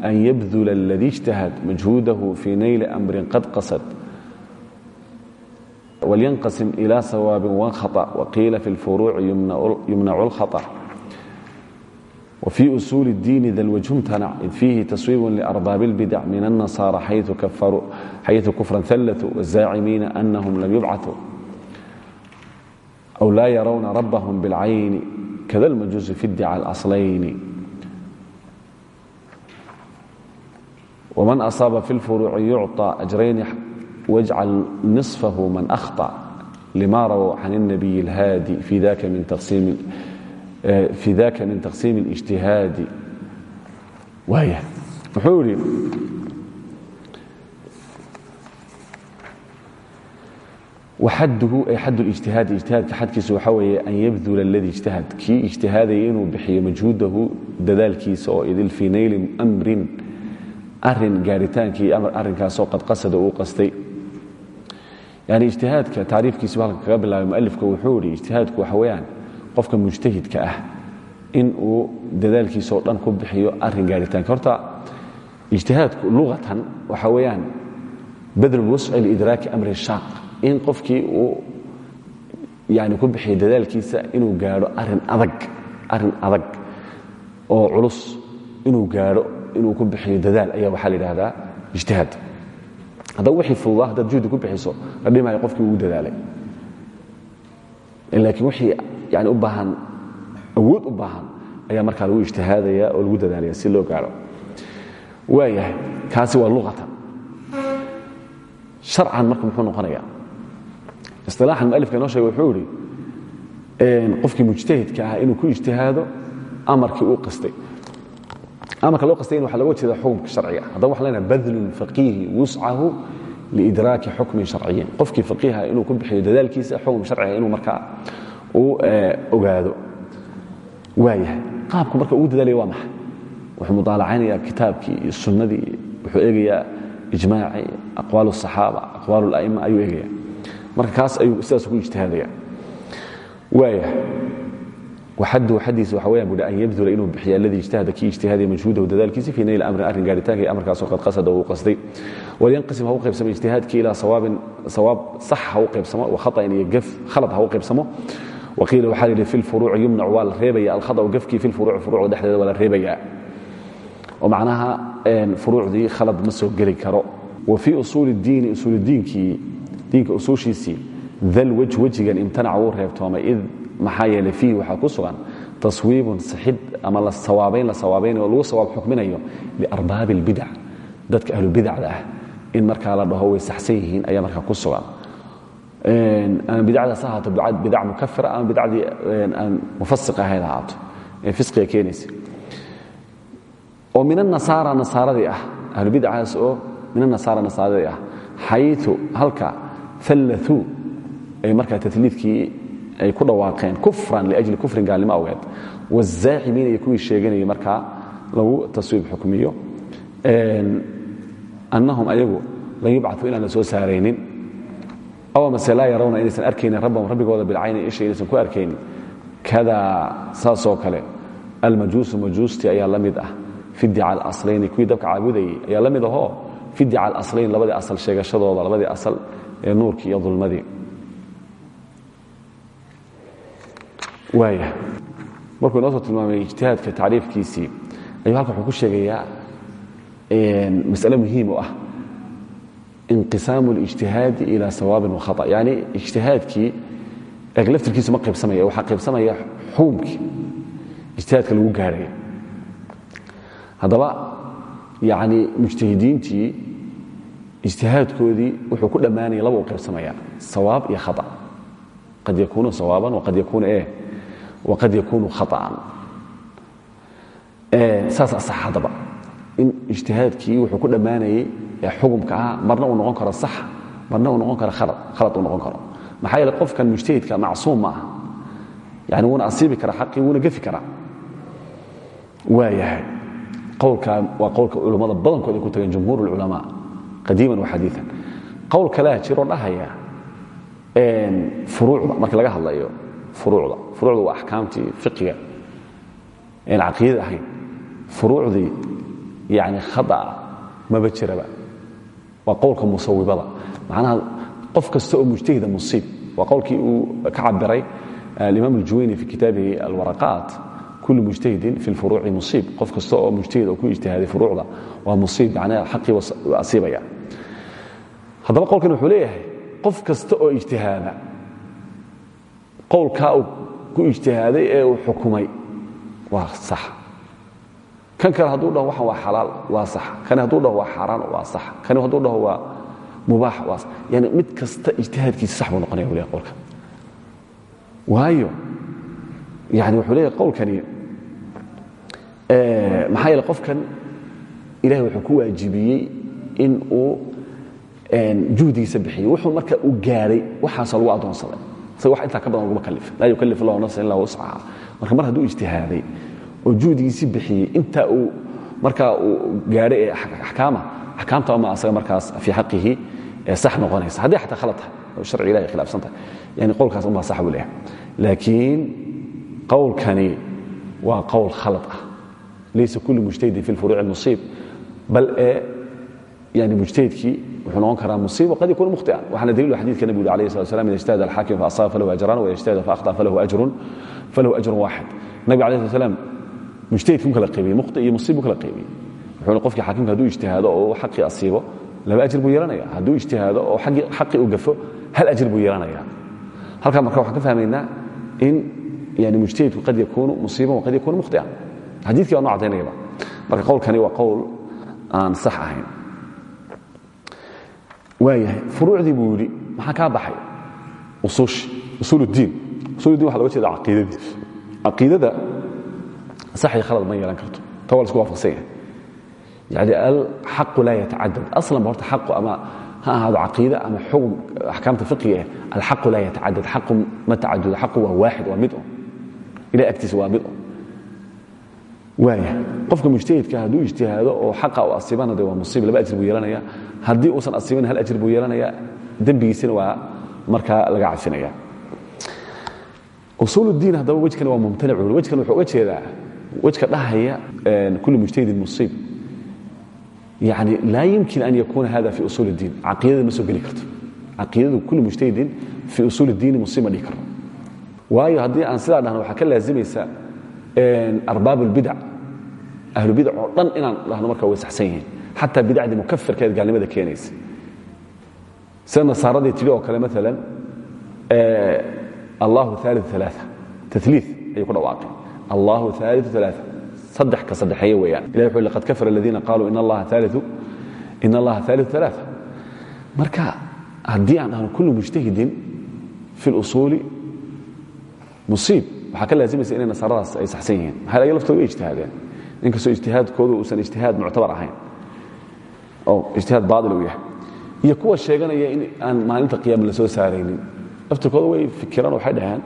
an yabdula اladii اجtahad majhuudahu fii nayli amrin qad qasad walyanqasim ila sawaabin wankhaطأ waqiila fi اlfuruuci yumnacu اlkhaطأ وفي أصول الدين ذا الوجه امتنع إذ فيه تصويب لأرباب البدع من النصارى حيث كفروا حيث كفرا ثلثوا والزاعمين أنهم لم يبعثوا أو لا يرون ربهم بالعين كذا المجوس في ادعاء الأصلين ومن أصاب في الفروع يعطى أجرين واجعل نصفه من أخطأ لما رووا عن النبي الهادي في ذاك من تقسيم في ذاك من تقسيم الاجتهاد waaya wuxuu idhi waxaduhu ay xad اlijtihaadi ijtihaadka xadkiisu waxaa weeye an yabdula اladii ijtahad kii ijtihaadaya inuu bixiyo majhuudahu dadaalkiisa oo idil fii nayli amrin arin gaaritaankii arrinkaasoo qad qasada uu qastay yani ijtihaadka tacriifkiisu halka kaga bilaabay mualifka wuxuu idhi ijtihaadku waxa weeyaan qofka mujtahidka ah in uu dadaalkiisa dhan ku bixiyo arrin gaaritaanka horta ijtihaadku luqatan waxa weeyaan badl اlwusci liidraaki amri shaaq. In qofkii uu yani ku bixiyo dadaalkiisa inuu gaadho arrin adag arrin adag oo culus inuu gaadho inuu ku bixiyo dadaal ayaa waxaa la yidhahdaa ijtihaad. Haddaba wixii fududaa haddaad juhdi ku bixiso la dhimayo ugu dadaalay laakiin wixii yani u baahan awood u baahan ayaa markaa lagu ijtihaadaya oo lagu dadaalaya si loo gaadho waayahay kaasi waa luqatan. Sharcan marka muxuu noqonayaa isilaaxan mualifka inoo sheega wuxuu idhi qofkii mujtahidka ah inuu ku ijtihaado amarkii uu qastay amarka loo qastay in waxa loga jeeda xukumka sharciga haddaba waxaan leenahay badlun faqiihi wuscahu liidraaki xukmin sharciyin. Qofkii faqiiha inuu ku bixiyo dadaalkiisa xukum sharciga inuu markaa uu ogaado waayahay qaabku marka ugu dadaalaya waa maxay wuxuu mudaalacaynaya kitaabkii iyo sunnadii wuxuu eegayaa ijmaacii aqwaal الصaxaaba aqwaal اla'ima ayuu eegaya marka kaas ayuu sidaas ugu ijtihaadaya waaya waxadu xadiisa waxa weyaan buhi an yabdula inuu bixiya aladii ijtahada kii ijtihaadaya majhuudahu dadaalkiisa fii nayli amrin arrin gaaritaanka iyo amarkaasoo qad qasada uu qasday walyanqasim ha u qaybsamo ijtihaadkii ilaa sawaabin sawaab sax ha u qaybsamo wa khata'in iyo gef khalad ha u qaybsamo waqiila waxaa la yidhi fi lfuruuci yumnac waa la reebaya alkhada'u gefkii fi lfuruuci furuucda dhexdeeda waa la reebaya. Oo macnaha furuucdii khalad ma soo geli karo. Wa fii usuuli اdiini usuuldiinkii diinka usuushiisii dal wej wejigan imtanaca wuu reebtoomay. Id maxaa yeelay fiihi waxaa ku sugan taswiibun sixid ama la sawaabayn la sawaabaynayo oo lagu sawaab xukminayo liarbaabi اlbidac dadka ahlubidacda ah in markaa la dhaho way saxsan yihiin ayaa markaa ku sugan ama bidacdaas ha ahaato bidac mukafira ama bidacdii aan mufasiq ahayd ahaato ee fisqiga keenaysa oo min anasaara nasaaradii ah ahlubidcaas oo min anasaara nasaaradii ah xayu halka fallauu ay markaa taliidkii ay ku dhawaaqeen kufran liajli kufrin gaalnimo awgeed wاzaacimiin iyo kuwii sheeganayay lagu taswiib xukmiyo. Annahum ayagu lan yubcau inaan soo saaraynin aw mase laa yarawna inaysan arkaynin rabbahum rabbigooda bilcayni isha inaysan ku arkaynin kada saasoo kale almajuusu majuustii ayaa la mid ah fidica alaslayni kuwii dabka caabudayay ayaa la mid ahoo fidica alaslayn labadii asal sheegashadooda labadii asal ee nuurkii iyo dulmadii waaya markuu inoo soo tilmaamay ijtihaadka tacriifkiisii ayuu halka wuxuu ku sheegayaa mas'ale muhiim ah inqisaamu اlijtihaadi ila sawaabin wakhata yani ijtihaadkii laftirkiisu ma qaybsamaya waxaa qaybsamaya xukumkii ijtihaadka lagu gaarhaya haddaba yani mujtahidiintii ijtihaadkoodii wuxuu ku dhammaanaya laba u qaybsamaya sawaab iyo khaa qad yakuunu sawaaban waqad yakuunu e waqad yakuunu khaطa'an saas asax haddaba in ijtihaadkii wuxuu ku dhammaanayay xukumka ah marna uu noqon karo sax marna uu noqon karo khalad uu noqon karo. Maxaa yeele qofkan mujtahidka macsuum ma aha. Yani wuuna asiibi karaa xaqii wuuna gefi karaa. Waa yahay. Qowlkaa waa qowlka culummada badankood ay ku tageen jumhuur اlculamaa qadiiman wa xadiian qowl kalea jiroo dhahaya furuucda marka laga hadlayo furuucda furuucda waa axkaamtii fiqiga een caqiidada ahayn. Furuucdii yani khata'a maba jiraba waa qowlka musawibada macnaha qof kasta oo mujtahida musiib waa qowlkii uu ka cabiray alimaam aljuwayni fi kitaabihi alwaraqaat kullu mujtahidin fi lfuruuci musiib qof kasta oo mujtahid oo ku ijtihaaday furuucda waa musiib macnaha xaqii waa asiibaya. Haddaba qowlkan wuxuu leeyahay qof kasta oo ijtihaada qowlkaa uu ku ijtihaaday ee uu xukumay waa sax kan kale hadduu dhaho waxan waa xalaal waa sax. Kani hadduu dhaho waa xaaraan waa sax. Kani hadduu dhaho waa mubaax waa yani mid kasta ijtihaadkiisa sax buu noqonaya u leeyahay qowlkan. Waayo yani wuxuu leeyahay qowlkani maxaa yeele qofkan ilahay wuxuu ku waajibiyey in uu juhdigiisa bixiyo wuxuu marka uu gaaray waxaasoo lagu addoonsaday. Isaga wax intaa ka badan laguma kalif laa yukalif allahu nafsan illa wuscaha marka mar hadduu ijtihaaday oo juhdigiisii bixiyey. Intaa uu markaa gaadhay ee axkaama axkaamta ma asaga markaas fii xaqihi sax noqonaysa. Hadday xataa khalad tahay oo sharci ilahi khilaafsan tahay yani qowlkaas unbaa sax buu leeyahay. Laakiin qowlkani waa qowl khalad ah. Laysa kullu mujtahidin fi lfuruuci almusiib bal ee yani mujtahidkii wuxuu noqon karaa musiib waqad yakuunu mukhtian. Waxaana daliilu xadiidka nebigu alayh slat slam ida ijtahada alxaakim faasaba falahu ajraan waida ijtahada faahta falahu ajrun waaxid nabiga alayh slat slam mujtahidku kala qaybiyey mukhti iyo musiib buu kala qaybiyey wuxuu qofkii xaakimka hadduu ijtihaado oo xaqii asiibo laba ajir buu yeelanaya hadduu ijtihaado oo xaqii uu gafo hal ajir buu yeelanaya halkaa marka waxaan ka fahmaynaa in yani mujtahidku qad yakuunu musiiban waqad yakuunu mukhtian xadiidkii baa noo cadaynayaba marka qowlkani waa qowl aan sax ahayn waayahay furuucdii buu yidhi maxaa kaa baxay usuushi usuul اdiin usul din waxa loga jeeda caqiidadii caqiidada sax iyo khalad ma yeelan karto. Ta waa la isku waafaqsan yahay. Yani alxaqu laa yatacadad. Aslanba horta xaqu ama ha ahaado caqiide ama xugum axkaamta fiqiga eh alxaqu laa yatacadad. Xaqu ma tacadudo xaqu waa waaxid waa mid un ilahay agtiisa waa mid un waaya qofka mujtahidka hadduu ijtihaado oo xaqa u asiibana de waa musiib laba ajir buu yeelanaya. Haddii uusan asiibin hal ajir buu yeelanaya. Dembigiisina waa markaa laga cafinaya usuul اdiin haddaba wejkan waa mumtanic wejkan wuxuu uga jeedaa wejka dhahaya kuli mujtahidin musiib yani laa yumkin an yakuna hada fi usuul اdiin caqiidada ma soo geli karto caqiidadu kuli mujtahidin fi usuul اdiini musiib ma dhihi karno waayo haddii aan sidaa dhahno waxaa ka laazimaysa arbaab اlbidac ahlubidac oo dhan inaan dhahno marka way saxsan yihiin xataa bidacdii mukafirkeed gaalnimada keenaysa sida nasaaradii tidhi oo kale maalan allahu aali aa talii ayuu ku dhawaaqay allahu aaliu aa saddex ka saddexeeye weeyaan. Ilahi wuxuu laqad kafara aladiina qaaluu in allaha aaliu in allaha aaliu aa marka haddii aan dhahno kullu mujtahidin fi اlusuuli musiib. Waxaa ka laazimaysa inay nasaaradaas ay saxsan yihiin. Maxay ayaga laftooda? Way ijtihaadeen. Inkastoo ijtihaadkoodu uusan ijtihaad muctabar ahayn. Oo ijtihaad baatil uu yahay. Iyo kuwa sheeganaya in aan maalinta qiyaama la soo saaraynin. Laftirkooda way fikiraan waxay dhaheen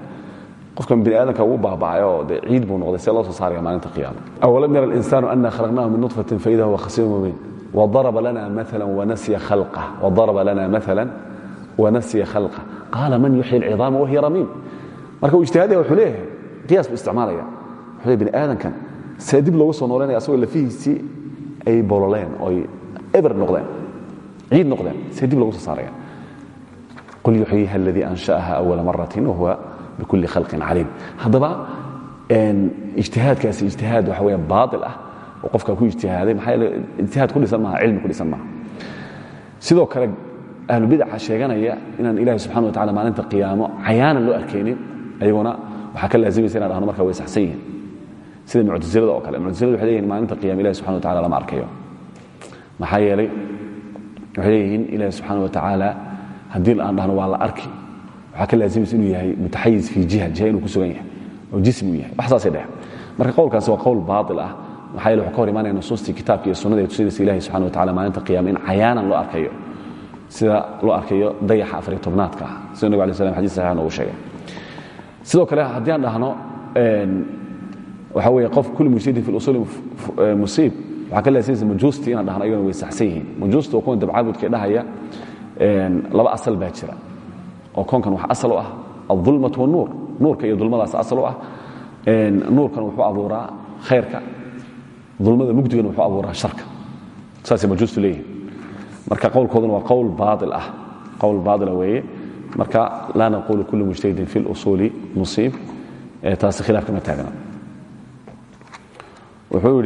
qofkan biniaadamka uu baabacayoo de ciid buu noqday see loo soo saaraya maalinta qiyaama awalam yara alinsaanu ana khalaqnahu min nuطfatin faida huwa khasiimu mubiin. Wadaraba lana maala wanasiya khalqa. Wadaraba lana maala wanasiya khalqa. Qaala man yuxyi alcidaama wahiya ramiim. Marka uu ijtihaadaya wuxuu leeyahay qiyaas buu isticmaalaya wuxuu leey biniaadankan see dib loogu soo nooleynaya asagoo lafihiisii ay bololeen ooy eber noqdeen ciid noqdeen see dib loogu soo saaraya qul yuxyiha aladii ansha'aha awala maratin wahuwa bikulli khalqin caliim haddaba ijtihaadkaasi ijtihaad waxa weeye baatil ah oo qofka ku ijtihaaday maxaa yeele ijtihaad ku dhisan maaha cilmi ku dhisan maaha sidoo kale ahlubidaca sheeganaya inaan ilahi subxana wa tacala maalinta qiyaamo cayaanan loo arkaynin ayaguna waxaa ka laazimaysa inaan dhahno marka way saxsan yihiin sida muctasilada oo kale muctasilada waxay leeyihiin maalinta qiyama ilahi subxana wa tacala lama arkayo maxaa yeelay waxay leeyihiin ilahi subxaana wa tacaala haddii aan dhahno waa la arki. Waxaa ka laazimaysa inuu yahay mutaxayiz fii jiha jiha inuu ku sugan yahay oo jism uu yahay. Wax saasay dheheen marka qowlkaasi waa qowl baatil ah. Maxaa yeele wuxuu ka hor imaanaya nusuustii kitaabka iyo sunnada ee tusinaysa ilahi subxana wa tacala maalinta qiyama in cayaanan loo arkayo sida loo arkayo dayaxa afariy tobnaadka ah sida nabig alay slam xadis saxixa noogu sheegay. Sidoo kale haddii aan dhahno waxa weeye qof kulli mujtahidin fi usuuli musiib waxaa ka laasinaysa majuustii inaan dhahno ayagona way saxsan yihiin. Majuusta oo kuwan dabcaabudka dhahaya laba asal baa jira oo koonkan waxa asal u ah aldulmatu wanuur nuurka iyo dulmadaas asal u ah. Nuurkan wuxuu abuuraa khayrka dulmada mugdigana wuxuu abuuraa sharka. Saasay majuustu leeyihiin marka qowlkooduna waa qowl baail ah. Qowl baaila weeye. Marka laa naqulu kullu mujtahidin fi اlusuuli musiib. Taasi khilaaf kama taagna wuxuu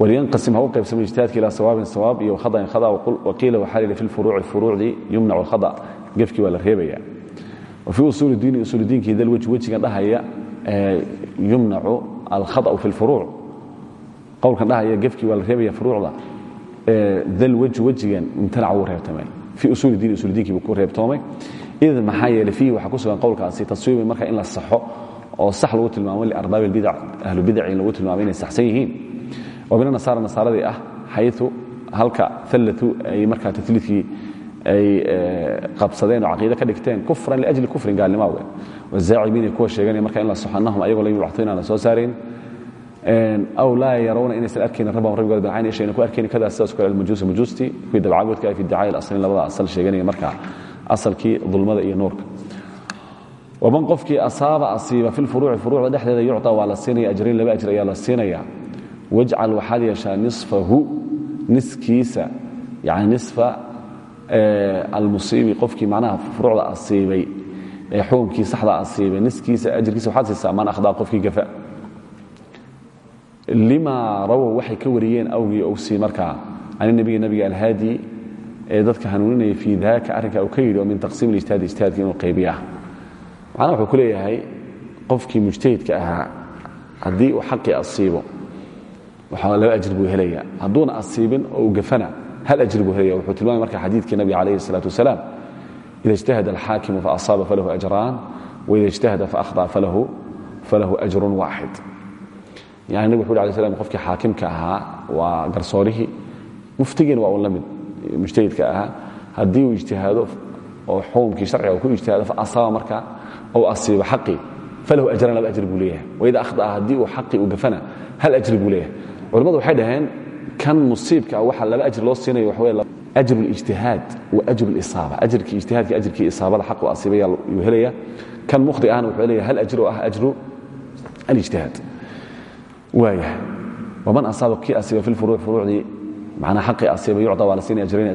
wlyanqasim ha u qaybsamo ijtihaadka ilaa sawaabin sawaab iyo khada'in khada waqiila waxaa la yidhi fi lfuruuci furuucdii yumnacu alkhada gefkii waa la reebaya wa fii usuuli diini usuuli diinkii dal weji wejigan dhahaya yumnacu alkhada'u fi lfuruuc qowlkan dhahaya gefkii waa la reebaya furuucda dal weji wejigan imtanaca wuu reebtamay fii usuuli diin usuuli diinkii buu ku reebtoomay id maxaa yeelay fiihi waxaa ku sugan qowlkaasi taswiibin marka in la saxo oo sax lagu tilmaamo liarbaabi albidac ahlu bidaci in lagu tilmaamo inay saxsan yihiin oo min anasaara nasaaradii ah xayu halka allatuu ay markaa taliidkii ay qabsadeen oo caqiide ka dhigteen kufran liajli kufrin gaalnimo awgeed wazaacimiin kuwa sheeganaya marka in la saxo annahum ayagoo lam yubcatu inaan la soo saarayn aw laa yarawna inaysan arkaynin rabahum rabbigooda bilcayn ishayna ku arkaynin kadaa sidaas kale almajuusa majuustii kuwii dabcaabudka ay fi dacaa'i alaslin labada asal sheeganaya markaa asalkii dulmada iyo nuurka. Waman qofkii asaaba asiiba fi lfuruuci furuucda dhexdeeda yucطa waa la siinaya ajrayn laba ajr ayaa la siinaya wajcal waxaad yeeshaa nisfahu niskiisa yani nisfa almusiibi qofkii macnaha furuucda asiibay ee xukunkii saxda asiibay niskiisa ajirkiisa waxaad siisaa man akhdaa qofkii gafa. Lima rawow waxay ka wariyeen awgii owsii markaa. Can nabiyi nabiga alhaadi ee dadka hanuuninaya fii daaka arrinka uu ka yidhi oo min taqsiim ijtihaadi ijtihaadka inuu qaybiya. Ah macnaha wuxuu ku leeyahay qofkii mujtahidka ahaa haddii uu xaqii asiibo laba ajir buu helaya hadduuna asiibin oo uu gafana hal ajir buu helaya wuxuu tilmaamay marka xadiidkii nabiga calayhi الsalaatu wasalaam ida اجtahada alxaakimu faasaaba falahu ajraan waida اجtahada faahطأ falahu ajrun waaxid yani nabig wuxu ه alay slam qofkii xaakimka ahaa waa garsoorihii muftigiina waa un la mid mujtahidka ahaa haddii uu ijtihaado oo xukumkii sharciga uu ku ijtihaado faasaaba marka ou asiibo xaqii falahu ajraan laba ajr buu leeyahay waida akhطأa haddii uu xaqii u gafana hal ajri buu leeyahay culimmadu waxay dhaheen kan musiibka ah waxa laba ajr loo siinayo waxa wey ajr اlijtihaad wa ajr اlisaaba ajrkii ijtihaadki ajrkii isaabada xaq u asiibaya yuu helaya. Kan mukhti ahna wuxuu leeyahay hal ajr ah ajru alijtihaad. Waayahay. Waman asaaba kii asiiba fi lfuruuc furuucdii macnaa xaqii asiiba yucda waa la siinaya ajrayn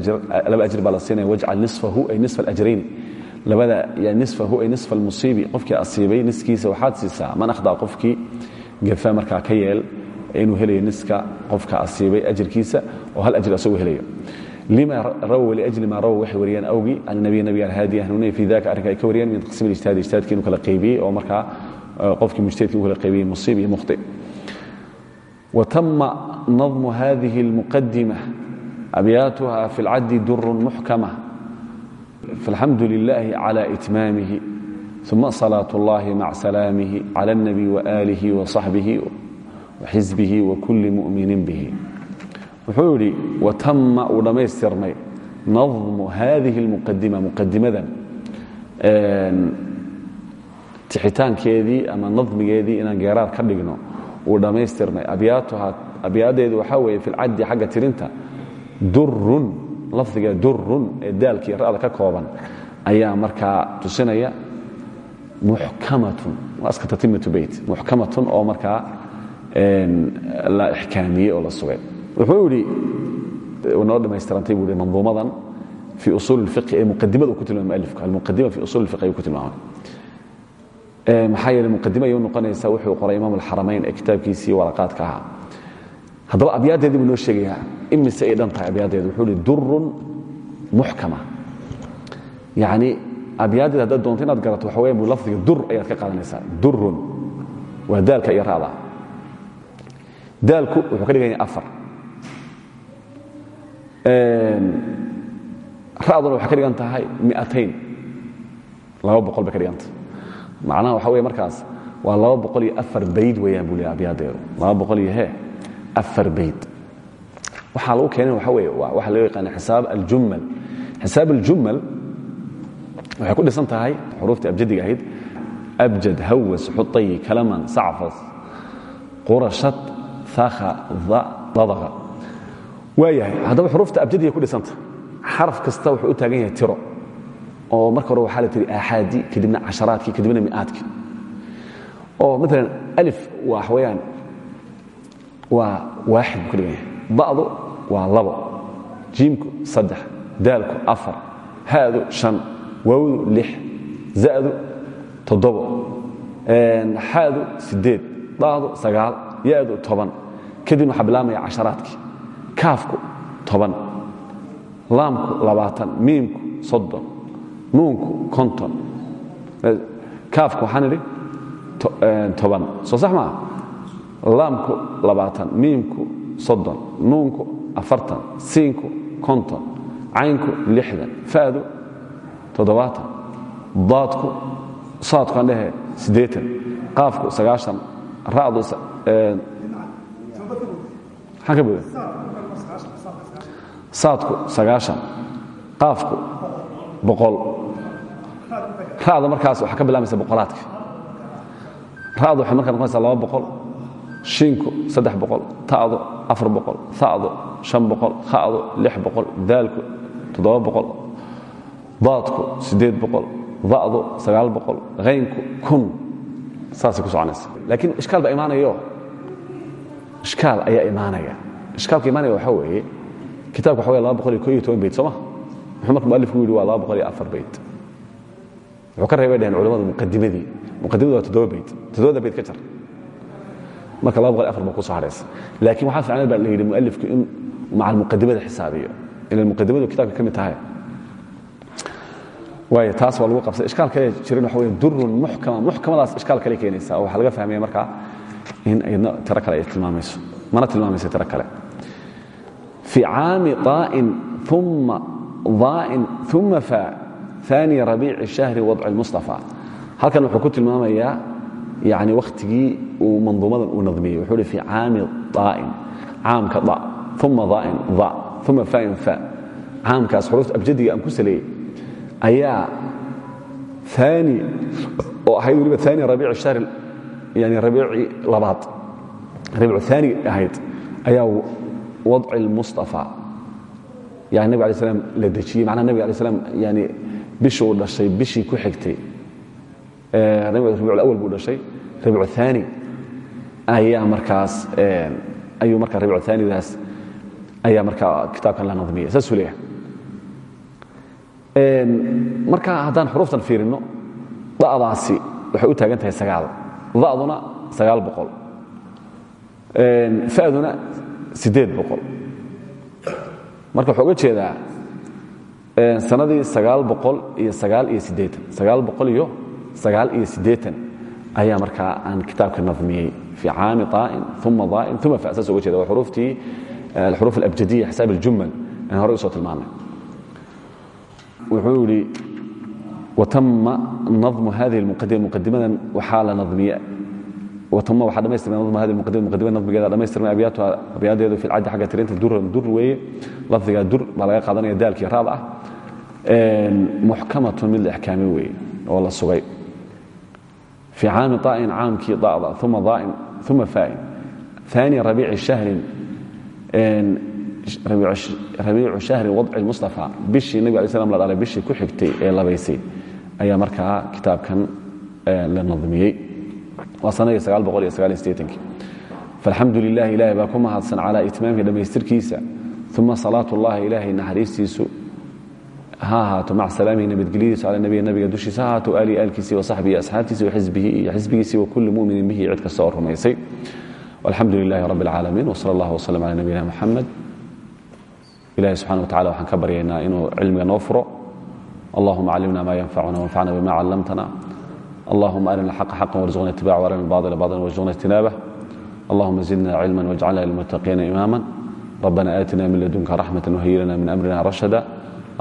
laba ajr baa la siinaya nisfahu ay nisfa alajrayn. Labada nisfahu ay nisfa almusiibi qofkii asiibay niskiisa waxaad siisaa man akhdaa qofkii gafa markaa ka yeel inuu helayo niska qofka asiibay ajirkiisa oo hal ajir asagoo helayo lima rawow liajli ma rawow waxay wariyeen awgii can nabiy nabiga alhaadi hanuuniya fi daka arrinka ay ka wariyeen min taqsiim ijtihaadi ijtihaadkii inuu kala qaybiyey oo markaa qofkii mujtahidkii uu kala qaybiyey musiib iyo mukhti وتم نظم هذه المقدمة أبياتها في العد در محكمة فالحمد لله على إتمامه ثم صلاة الله مع سلامه على النبي waxisbihi wa kulli muminin bihi. Wuxuu yidhi watama uu dhammaystirmay nadmu hadihi اlmuqadima muqadimadan tixitaankeedii ama nadmigeedii inaan geeraar ka dhigno uu dhammaystirmay. Abyaadeedu waxaa weeye fi lcaddi xagga tirinta durun lafdiga durun ee daalkiiyo ra'da ka kooban ayaa markaa tusinaya muxkamatun waa tatimatu beyt muxkamatun oo markaa la ixkaamiyey oo la sugay. Wuxuu yidhi noo dhammaystirantay buu manduumadan fi usuul اlfiqhi ee muqadimada ku tilmaamay mualifku almuqadima fi usuul اlfiqhi ayuu ku tilmaamay. Maxaa yeele muqadime ayuu noqonaysaa wuxuu qoray imaam alxaramayn ee kitaabkiisii waraqaadka ahaa. Haddaba abyaadeedii buu noo sheegayaa imise ay dhan tahay abyaadeedu wuxuu hi durun muxkama. Yacni abyaadeed haddaad doonto inaad garato waxa weya bu lafdiga dur ayaad ka qaadanaysaa. Durun waa daalka iyo daalku wuxuu ka dhigan yahay afar ra'duna waxay ka dhigan tahay mi'atayn. Laba boqol bay ka dhigan tahay. Macnaha waxa wey markaas waa laba boqol iyo afar bayd weeyaan buu leeya abyaadeedu laba boqol iyo afar bayd. Waxaa lagu keenay waxa weeye waxa loo yaqaana xisaab aljumal xisaab aljumal waxay ku dhisan tahay xuruuftii abjadiga ahayd abjad hawas xutayi kalaman sacfas qurashad haddaba xuruufta abjadiga ku dhisanta. Xaraf kasta wuxuu u taagan yahay tiro. Oo marka hore waxaa la tihi aaxaadi kadibna casharaadkii kadibna mi'aadkii. Oo maalan alif waxa weeyaan waa waaxid buu ka waa labo. Jiimku saddex daalku afar haadu shan waawdu lix za'du toddobo. Xaadu siddeed daadu sagaal ya'du toban kadibna waxaa bilaabmaya casharaadkii. Kaafku toban laamku labaatan miimku soddon nuunku konton. Kaafku waxaan idhi toban. Soo sax laamku labaatan miimku soddon nuunku afartan siinku konton caynku lixdan fa'du toddobaatan daadku saadku aan dhehe qaafku sagaashan ra'du maxaan ka boda saadku sagaashan qaafku boqol ra'da markaas waxaa ka bilaabmaysa boqolaadka ra'du waxay markaa noqonaysaa laba boqol shiinku saddex boqol ta'du afar boqol tha'du shan boqol kha'du lix boqol daalku toddoba boqol daadku siddeed boqol da'du sagaal boqol haynku kun. Saasay ku soconaysa laakiin ishkaal baa imaanayo ishkaal ayaa imaanaya. Ishkaalka imaanaya waxaa weeye kitaabka waxa wey bayt sooma muxuu marka mualifku yidhi waa bayt. Wuxuu ka reebay dhaheen culamadu muqadimadii muqadimadu waa toddoba bayt. Toddobada bayt ka jar. Marka baa ku soo hadhaysa laakiin waxaa fiicnaan baa la yidhi in maca almuqadimada xisaabiyo ila muqadimadu kitaabka ka tahay. Waay taas waa lagu qabsay ishkaal kale jirin waxa wey durun muxkama muxkamadaas ishkaal kale keenaysa oo laga fahmaya markaa in ayadna tiro kale ay tilmaamayso mana tilmaamaysa tiro kale في عام طاء ثم ضاء ثم فاء ثاني ربيع الشهر وضع المصطفى halkan wuxuu ku tilmaamayaa yani wakhtigii uu manduumadan uu nadmiyey wuxuu hi fi caami طaa'in caamka da uma daa'in da uma fa'in fa caamkaas xuruufta abjadiga aan ku saleeyey ayaa aani oo ahayd weliba aani rabiic shahr yani rabiicii labaad rabiicu aani ahayd ayaa wadci اlmustafa yani nabig alay slam la dejiyey macnaha nabig alay slam yani bishii uu dhashay bishii ku xigtay. Rabiic awal buu dhashay rabiic aani ayaa markaas ayuu marka rabiic aanidaas ayaa markaa kitaabkan la nadmiyay saasuu leeyahay. Marka haddaan xuruuftan fiirinno da'daasi waxay u taagan tahay sagaal da'duna sagaal boqol. Fa'duna siddeed boqol. Marka waxaa uga jeedaa sanadii sagaal boqol iyo sagaal iyo siddeetan. Sagaal boqol iyo sagaal iyo siddeetan ayaa markaa aan kitaabka nadmiyey. Fii caami طaa'in uma daa'in uma fa saas uga jeeda waa xuruuftii alxuruuf alabjadiya xisaab aljumal aan horey u soo tilmaanay wuxuu yidhi wtama namu hadi muqadimada waxaa la namiye wtama waxaa dhamaystirmay nadma hadi muqadimada muqadimada nadmigeeda dhammaystirmay abyaatuha abyaadeedu fi lcaddi xagga tirinta duran dur weeye lafdigaa dur baa laga qaadanaya daalkii raad ah muxkamatun mid la ixkaamay weeye oo la sugay fi caami طaa'in caamkii da'da uma daa'in uma faa'in aani rabiici shahrin rabiicu shahrin wadci mustafa bishii nabig alay slam la dhalay bishii ku xigtay ee labaysay ayaa markaa kitaabkan eh, la nadmiyey. Waa sanadii falamdu lilah ilahay baa ku mahadsan calaa itmaamki dhammaystirkiisa uma salaat ullahi ilaahay naxariistiisu ha ahaato maca salaamihi nabadgelyadiisu cala nabiy nabiga dushiisa ha ahaato alii aalkiisii wa saxbihi asxaabtiisi wa xisbihi iyo xisbigiisii wa kulli muminin bihi cid kasta oo rumaysay. Alxamdu lilahi rabb اlcaalamiin wsal allah wslm cala nabiyina muxamed ilahay subxana wa tacala waxaan ka baryaynaa inuu cilmiga noo furo. اللهم علمنا ما ينفعنا وانفعنا بما علمتنا اللهم أرنا الحق حقا وارزقنا اتباعه وأرنا الباطل باطلا وارزقنا اجتنابه اللهم زدنا علما واجعلنا للمتقين إماما ربنا آتنا من لدنك رحمة وهي لنا من أمرنا رشدا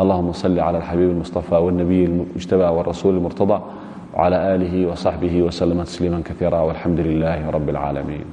اللهم صل على الحبيب المصطفى والنبي المجتبى والرسول المرتضى وعلى آله وصحبه وسلم تسليما كثيرا والحمد لله رب العالمين